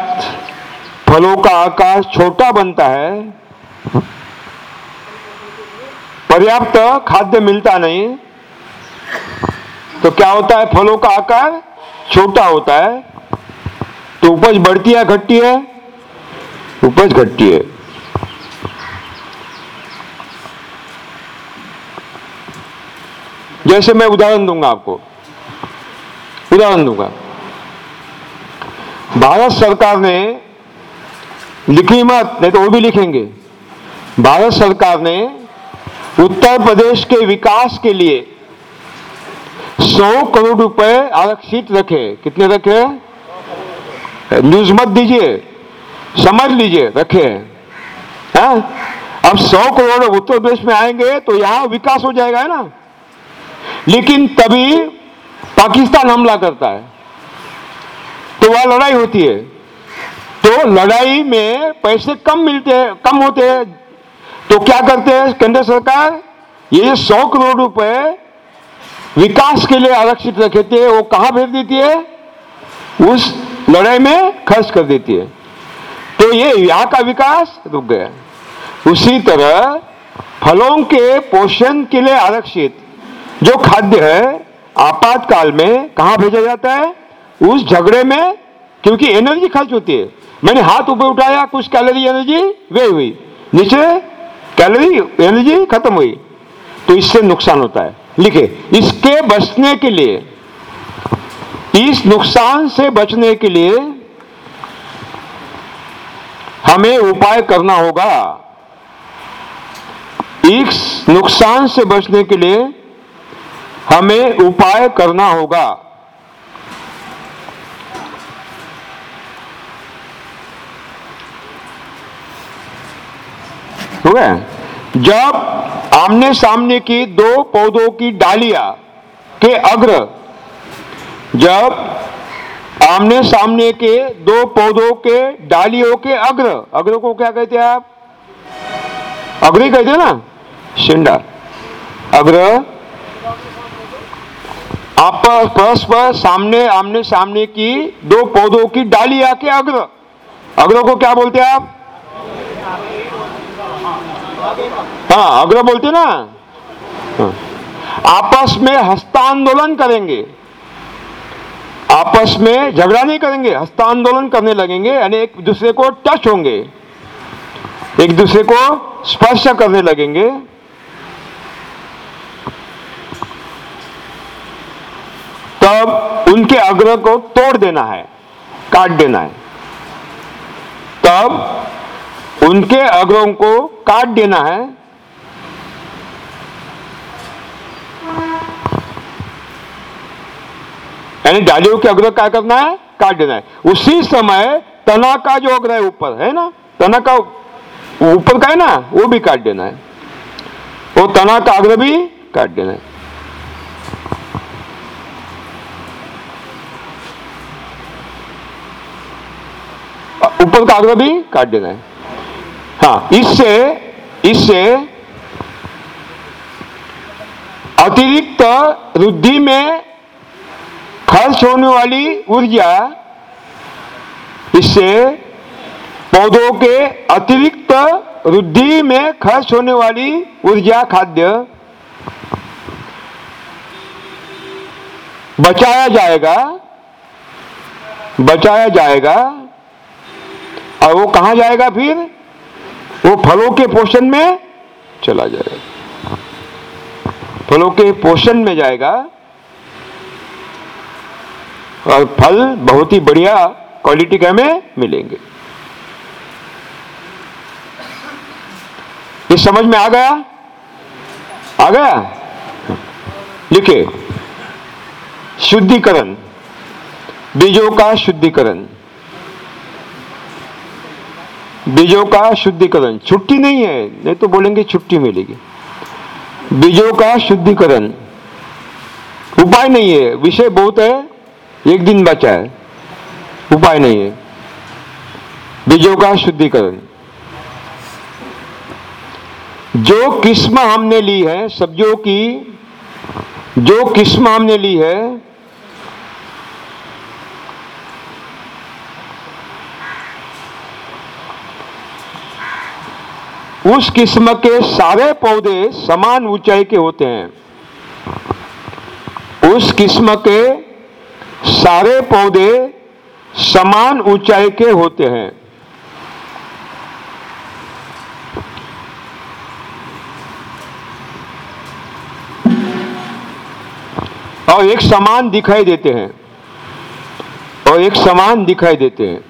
फलों का आकार छोटा बनता है। पर्याप्त खाद्य मिलता नहीं। तो क्या होता है? फलों का आकार छोटा होता है। तो उपज बढ़ती है, घटती है? उपज घटती है। जैसे मैं उदाहरण दूँगा आपको। उदाहरण दूँगा। भारत सरकार ने लिखी मत, नहीं तो वो भी लिखेंगे। भारत सरकार ने उत्तर प्रदेश के विकास के लिए 100 करोड़ रुपए आरक्षित रखे। कितने रखे? न्यूज़ मत दीजिए, समझ लीजिए, रखे। हैं? अब 100 करोड़ उत्तर प्रदेश में आएँगे तो यहाँ विकास हो जाएगा, है ना? लेकिन तभी पाकिस्तान हमला करता है। तो वह लड़ाई होती है। तो लड़ाई में पैसे कम मिलते हैं कम होते हैं। तो क्या करते हैं केंद्र सरकार? ये सौ करोड़ रुपए विकास के लिए आरक्षित रखे थे वो कहाँ भेज देती है? उस लड़ाई में खर्च कर देती है। तो ये यहाँ का विकास रुक गया। उसी तरह फलों के पोषण के लिए आरक्षित जो खाद्य है, आपातकाल में कहा भेजा जाता है? उस झगड़े में, क्योंकि एनर्जी खर्च होती है। मैंने हाथ ऊपर उठाया, कुछ कैलोरी एनर्जी वे हुई। नीचे कैलोरी एनर्जी खत्म हुई। तो इससे नुकसान होता है। लिखे, इसके बचने के लिए, इस नुकसान से बचने के लिए हमें उपाय करना होगा। इस नुकसान से बचने के लिए हमें उपाय करना होगा। हो गया? जब आमने सामने की दो पौधों की डालिया के अग्र, जब आमने सामने के दो पौधों के डालियों के अग्र अग्र को क्या कहते हैं आप? अग्री कहते हैं ना? शिंडा। अग्र आप परस्पर सामने, आमने सामने की दो पौधों की डालिया के अग्र। अग्र को क्या बोलते हैं आप? हाँ अग्र बोलते ना? हाँ। आपस में हस्तांदोलन करेंगे। आपस में झगड़ा नहीं करेंगे, हस्तांदोलन करने लगेंगे, यानी एक दूसरे को टच होंगे। एक दूसरे को स्पर्श करने लगेंगे। तब उनके अग्र को तोड़ देना है, काट देना है। तब उनके अग्रों को काट देना है। यानी डालियों के अग्र क्या करना है? काट देना है। उसी समय तना का जो अग्र है ऊपर, है ना? तना का ऊपर का है ना? वो भी काट देना है। वो तना का अग्र भी काट देना है। ऊपर का अग्र भी काट देना है। हाँ इससे इससे अतिरिक्त वृद्धि में खर्च होने वाली ऊर्जा, इससे पौधों के अतिरिक्त वृद्धि में खर्च होने वाली ऊर्जा खाद्य बचाया जाएगा बचाया जाएगा। और वो कहा जाएगा फिर? वो फलों के पोषण में चला जाएगा। फलों के पोषण में जाएगा और फल बहुत ही बढ़िया क्वालिटी के हमें मिलेंगे। ये समझ में आ गया? आ गया? लिखे शुद्धिकरण। बीजों का शुद्धिकरण। बीजों का शुद्धिकरण। छुट्टी नहीं है, नहीं तो बोलेंगे छुट्टी मिलेगी। बीजों का शुद्धिकरण। उपाय नहीं है। विषय बहुत है, एक दिन बचा है। उपाय नहीं है। बीजों का शुद्धिकरण। जो किस्म हमने ली है, सब्जियों की, जो किस्म हमने ली है उस किस्म के सारे पौधे समान ऊंचाई के होते हैं। उस किस्म के सारे पौधे समान ऊंचाई के होते हैं। और एक समान दिखाई देते हैं। और एक समान दिखाई देते हैं।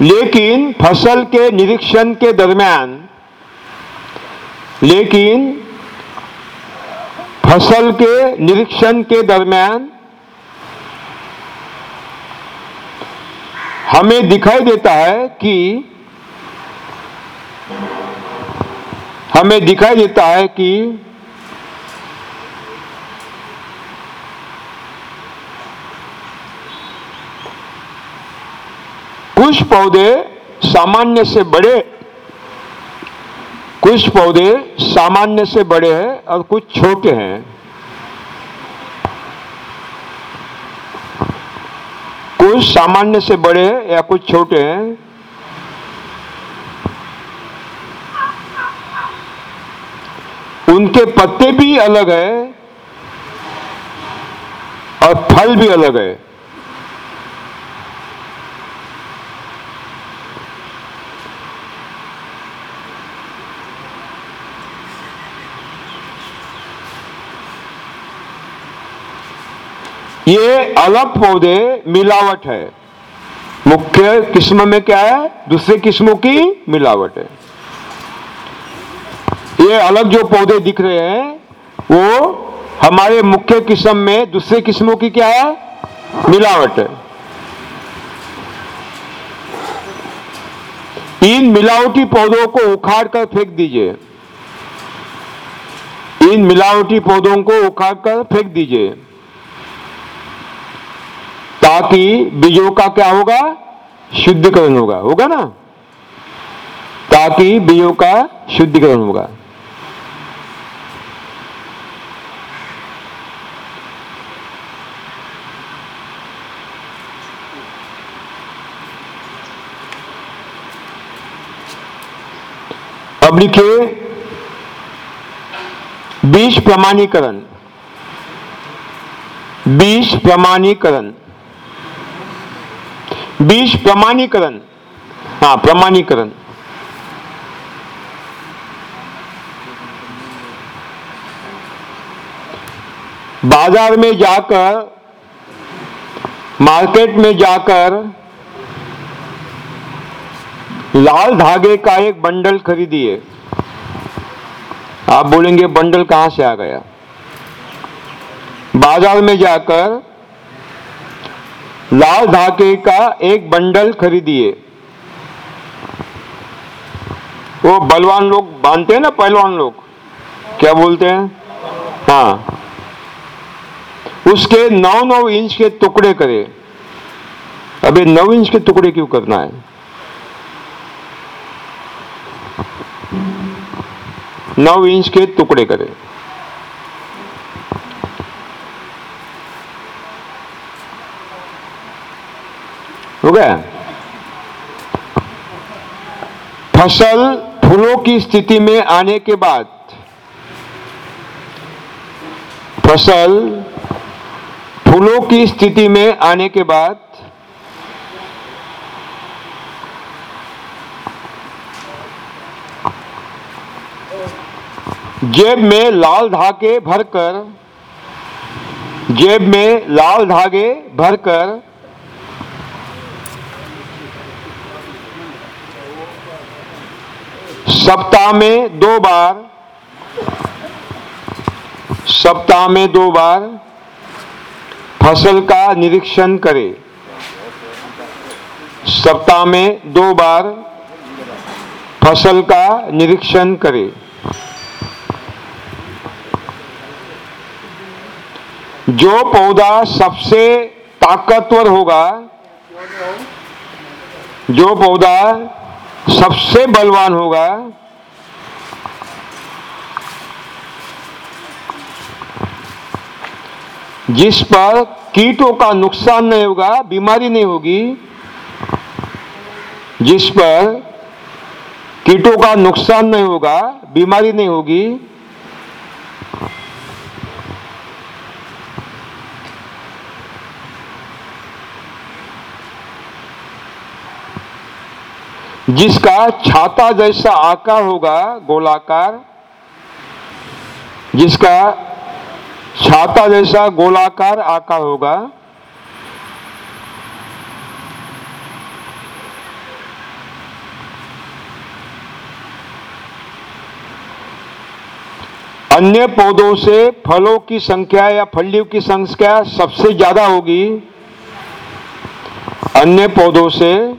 लेकिन फ़सल के निरीक्षण के दरमियान, लेकिन फ़सल के निरीक्षण के दरमियान हमें दिखाई देता है कि हमें दिखाई देता है कि कुछ पौधे सामान्य से बड़े, कुछ पौधे सामान्य से बड़े हैं और कुछ छोटे हैं। कुछ सामान्य से बड़े हैं या कुछ छोटे हैं। उनके पत्ते भी अलग है और फल भी अलग है। ये अलग पौधे मिलावट है। मुख्य किस्म में क्या है? दूसरे किस्मों की मिलावट है। ये अलग जो पौधे दिख रहे हैं, वो हमारे मुख्य किस्म में दूसरे किस्मों की क्या है? मिलावट है। इन मिलावटी पौधों को उखाड़ कर फेंक दीजिए। इन मिलावटी पौधों को उखाड़ कर फेंक दीजिए। ताकि बीजों का क्या होगा? शुद्धिकरण होगा। होगा ना? ताकि बीजों का शुद्धिकरण होगा। अब लिखिए, बीज प्रमाणीकरण। बीज प्रमाणीकरण। बीज प्रमाणीकरण। हाँ प्रमाणीकरण। बाज़ार में जाकर, मार्केट में जाकर, लाल धागे का एक बंडल खरीदिए। आप बोलेंगे, बंडल कहाँ से आ गया? बाज़ार में जाकर लाल धागे का एक बंडल खरीदिए। वो बलवान लोग बांधते हैं ना, पहलवान लोग? क्या बोलते हैं? हाँ। उसके नौ नौ इंच के टुकड़े करे। अबे नौ इंच के टुकड़े क्यों करना है? नौ इंच के टुकड़े करे। हो गया? फ़सल फूलों की स्थिति में आने के बाद, फ़सल फूलों की स्थिति में आने के बाद, जेब में लाल धागे भरकर, जेब में लाल धागे भरकर सप्ताह में दो बार। सप्ताह में दो बार फ़सल का निरीक्षण करें। सप्ताह में दो बार फ़सल का निरीक्षण करें। जो पौधा सबसे ताकतवर होगा, जो पौधा सबसे बलवान होगा जिस पर कीटों का नुकसान नहीं होगा, बीमारी नहीं होगी, जिस पर कीटों का नुकसान नहीं होगा, बीमारी नहीं होगी जिसका छाता जैसा आकार होगा, गोलाकार, जिसका छाता जैसा गोलाकार आकार होगा, अन्य पौधों से फलों की संख्या या फलियों की संख्या सबसे ज़्यादा होगी। अन्य पौधों से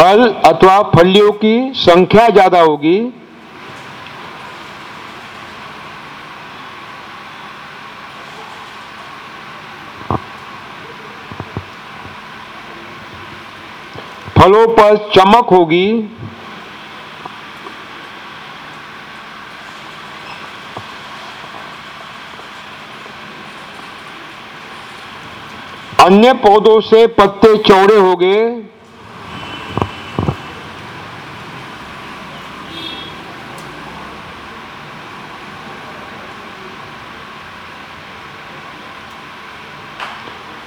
फल अथवा फलियों की संख्या ज़्यादा होगी। फलों पर चमक होगी। अन्य पौधों से पत्ते चौड़े हो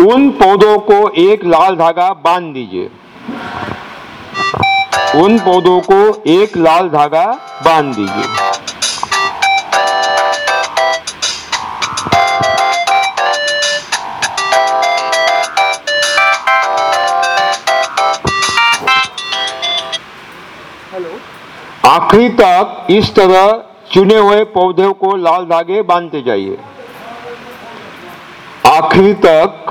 उन पौधों को एक लाल धागा बाँध दीजिए। उन पौधों को एक लाल धागा बाँध दीजिए। आखिरी तक इस तरह चुने हुए पौधों को लाल धागे बांधते जाइए। आखिरी तक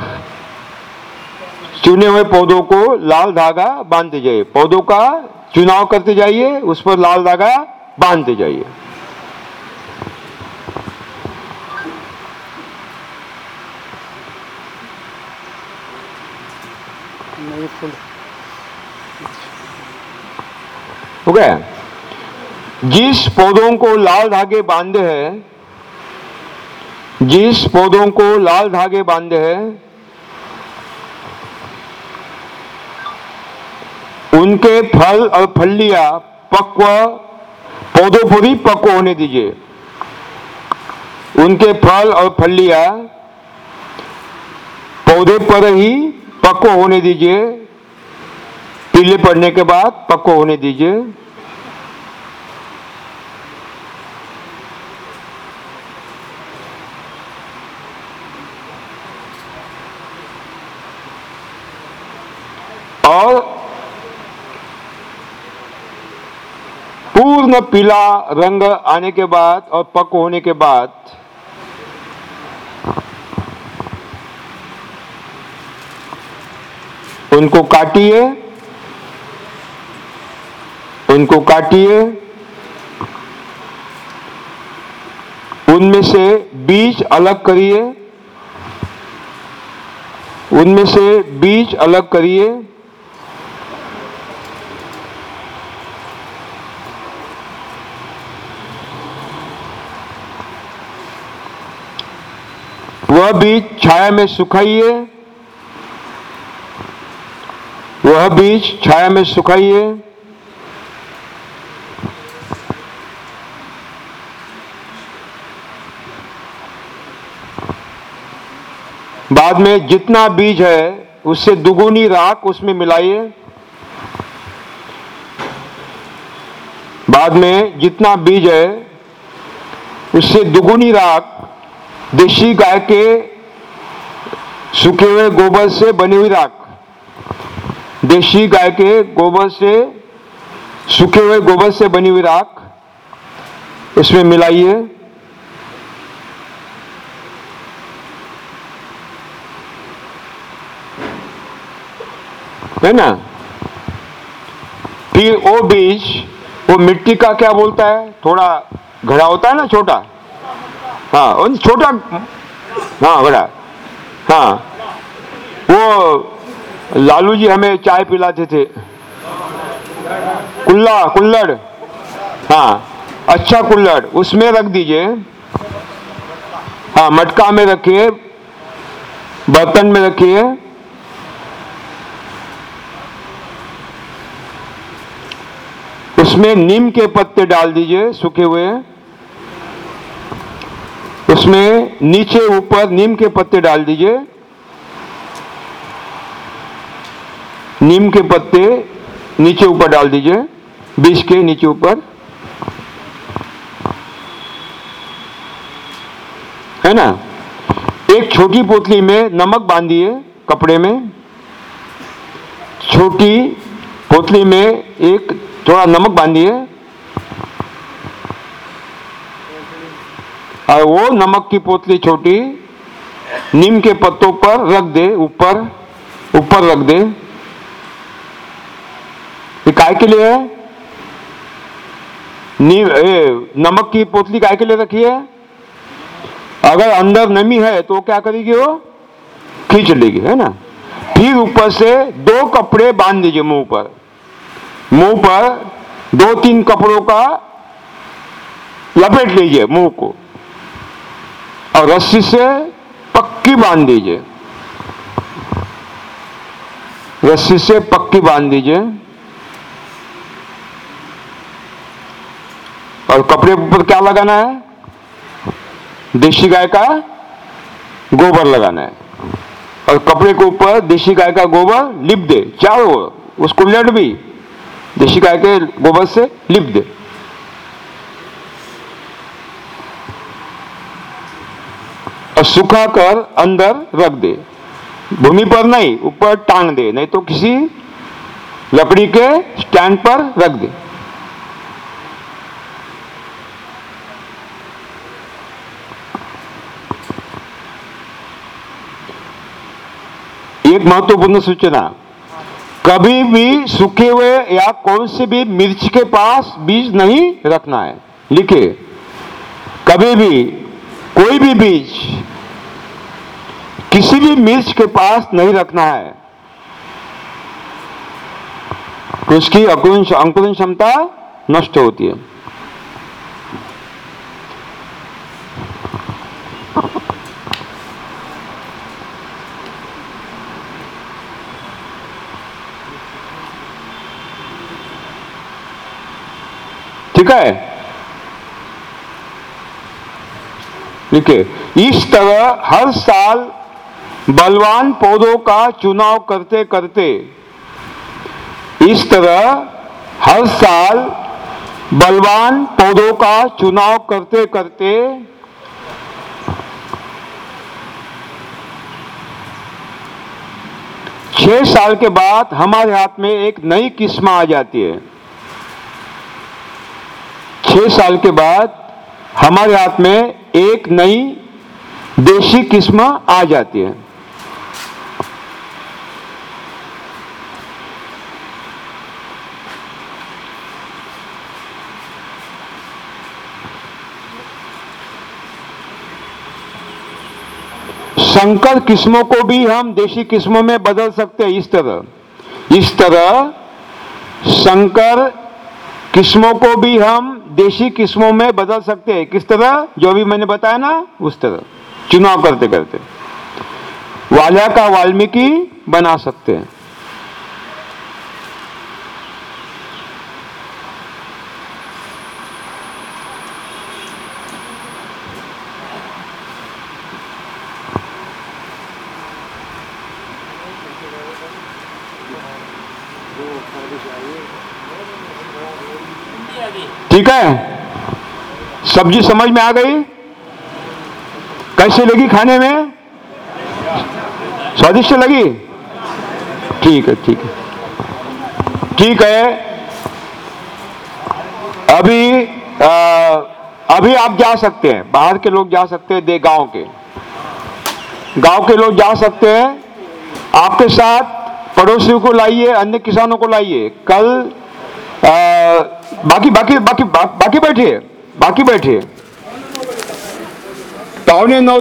चुने हुए पौधों को लाल धागा बांधते जाइए। पौधों का चुनाव करते जाइए उस पर लाल धागा बांधते जाइए। हो गया? जिस पौधों को लाल धागे बांधे हैं जिस पौधों को लाल धागे बांधे हैं उनके फल और फलियाँ पक्व, पौधों पर ही पक्व होने दीजिए। उनके फल और फलियाँ पौधे पर ही पक्व होने दीजिए। पीले पड़ने के बाद पक्व होने दीजिए। और पूर्ण पीला रंग आने के बाद और पक होने के बाद उनको काटिए उनको काटिए। उनमें से बीज अलग करिए, उनमें से बीज अलग करिए। वह बीज छाया में सुखाइए। वह बीज छाया में सुखाइए। बाद में जितना बीज है, उससे दुगुनी राख उसमें मिलाइए। बाद में जितना बीज है, उससे दुगुनी राख देशी गाय के सूखे हुए गोबर से बनी हुई राख। देशी गाय के गोबर से, सूखे हुए गोबर से बनी हुई राख। इसमें मिलाइए है ना? फिर वो बीज, वो मिट्टी का क्या बोलता है? थोड़ा घड़ा होता है ना, छोटा? हाँ छोटा हाँ बड़ा। हाँ। वो लालू जी हमें चाय पिलाते थे। कुल्ला, कुल्लड़। हाँ अच्छा कुल्लड़। उसमें रख दीजिए। हाँ मटका में रखिए। बर्तन में रखिए। उसमें नीम के पत्ते डाल दीजिए, सूखे हुए। उसमें नीचे ऊपर नीम के पत्ते डाल दीजिए। नीम के पत्ते नीचे ऊपर डाल दीजिए बीज के नीचे ऊपर। है ना? एक छोटी पोतली में नमक बांधिए कपड़े में। छोटी पोतली में एक थोड़ा नमक बांधिए। और वो नमक की पोतली छोटी नीम के पत्तों पर रख दे ऊपर ऊपर रख दे। काय के लिए है? नीम ए, नमक की पोतली काय के लिए रखी है? अगर अंदर नमी है तो क्या करेगी वो? खींच लेगी है ना? फिर ऊपर से दो कपड़े बाँध दीजिए मुँह पर। मुँह पर दो तीन कपड़ों का लपेट लीजिए मुँह को। और रस्सी से पक्की बाँध दीजिए। रस्सी से पक्की बाँध दीजिए। और कपड़े ऊपर क्या लगाना है? देशी गाय का गोबर लगाना है। और कपड़े के ऊपर देशी गाय का गोबर लिप दे, चारों उसको लट भी देशी गाय के गोबर से लिप दे। और सुखा कर अंदर रख दे। भूमि पर नहीं, ऊपर टांग दे, नहीं तो किसी लकड़ी के स्टैंड पर रख दे। एक महत्वपूर्ण सूचना, कभी भी सूखे हुए या कौन से भी मिर्च के पास बीज नहीं रखना है। लिखे कभी भी कोई भी बीज किसी भी मिर्च के पास नहीं रखना है। तो उसकी अंकुरण क्षमता नष्ट होती है। ठीक है? देखिए, इस तरह हर साल बलवान पौधों का चुनाव करते करते इस तरह हर साल बलवान पौधों का चुनाव करते करते छह साल के बाद हमारे हाथ में एक नई किस्म आ जाती है। छह साल के बाद हमारे हाथ में एक नई देशी किस्म आ जाती है। संकर किस्मों को भी हम देशी किस्मों में बदल सकते हैं, इस तरह। इस तरह संकर किस्मों को भी हम देशी किस्मों में बदल सकते हैं। किस तरह? जो भी मैंने बताया ना, उस तरह। चुनाव करते करते वाल्या का वाल्मीकि बना सकते हैं। ठीक है? सब्ज़ी समझ में आ गई? कैसे लगी खाने में? स्वादिष्ट लगी? ठीक है ठीक है। ठीक है। अभी आ, अभी आप जा सकते हैं। बाहर के लोग जा सकते हैं दे गाँव के। गाँव के लोग जा सकते हैं। आपके साथ पड़ोसियों को लाइए अन्य किसानों को लाइए। कल आ, बाकी बाकी बाकी बाकी बैठिए बाकी बैठिए। पावने नऊ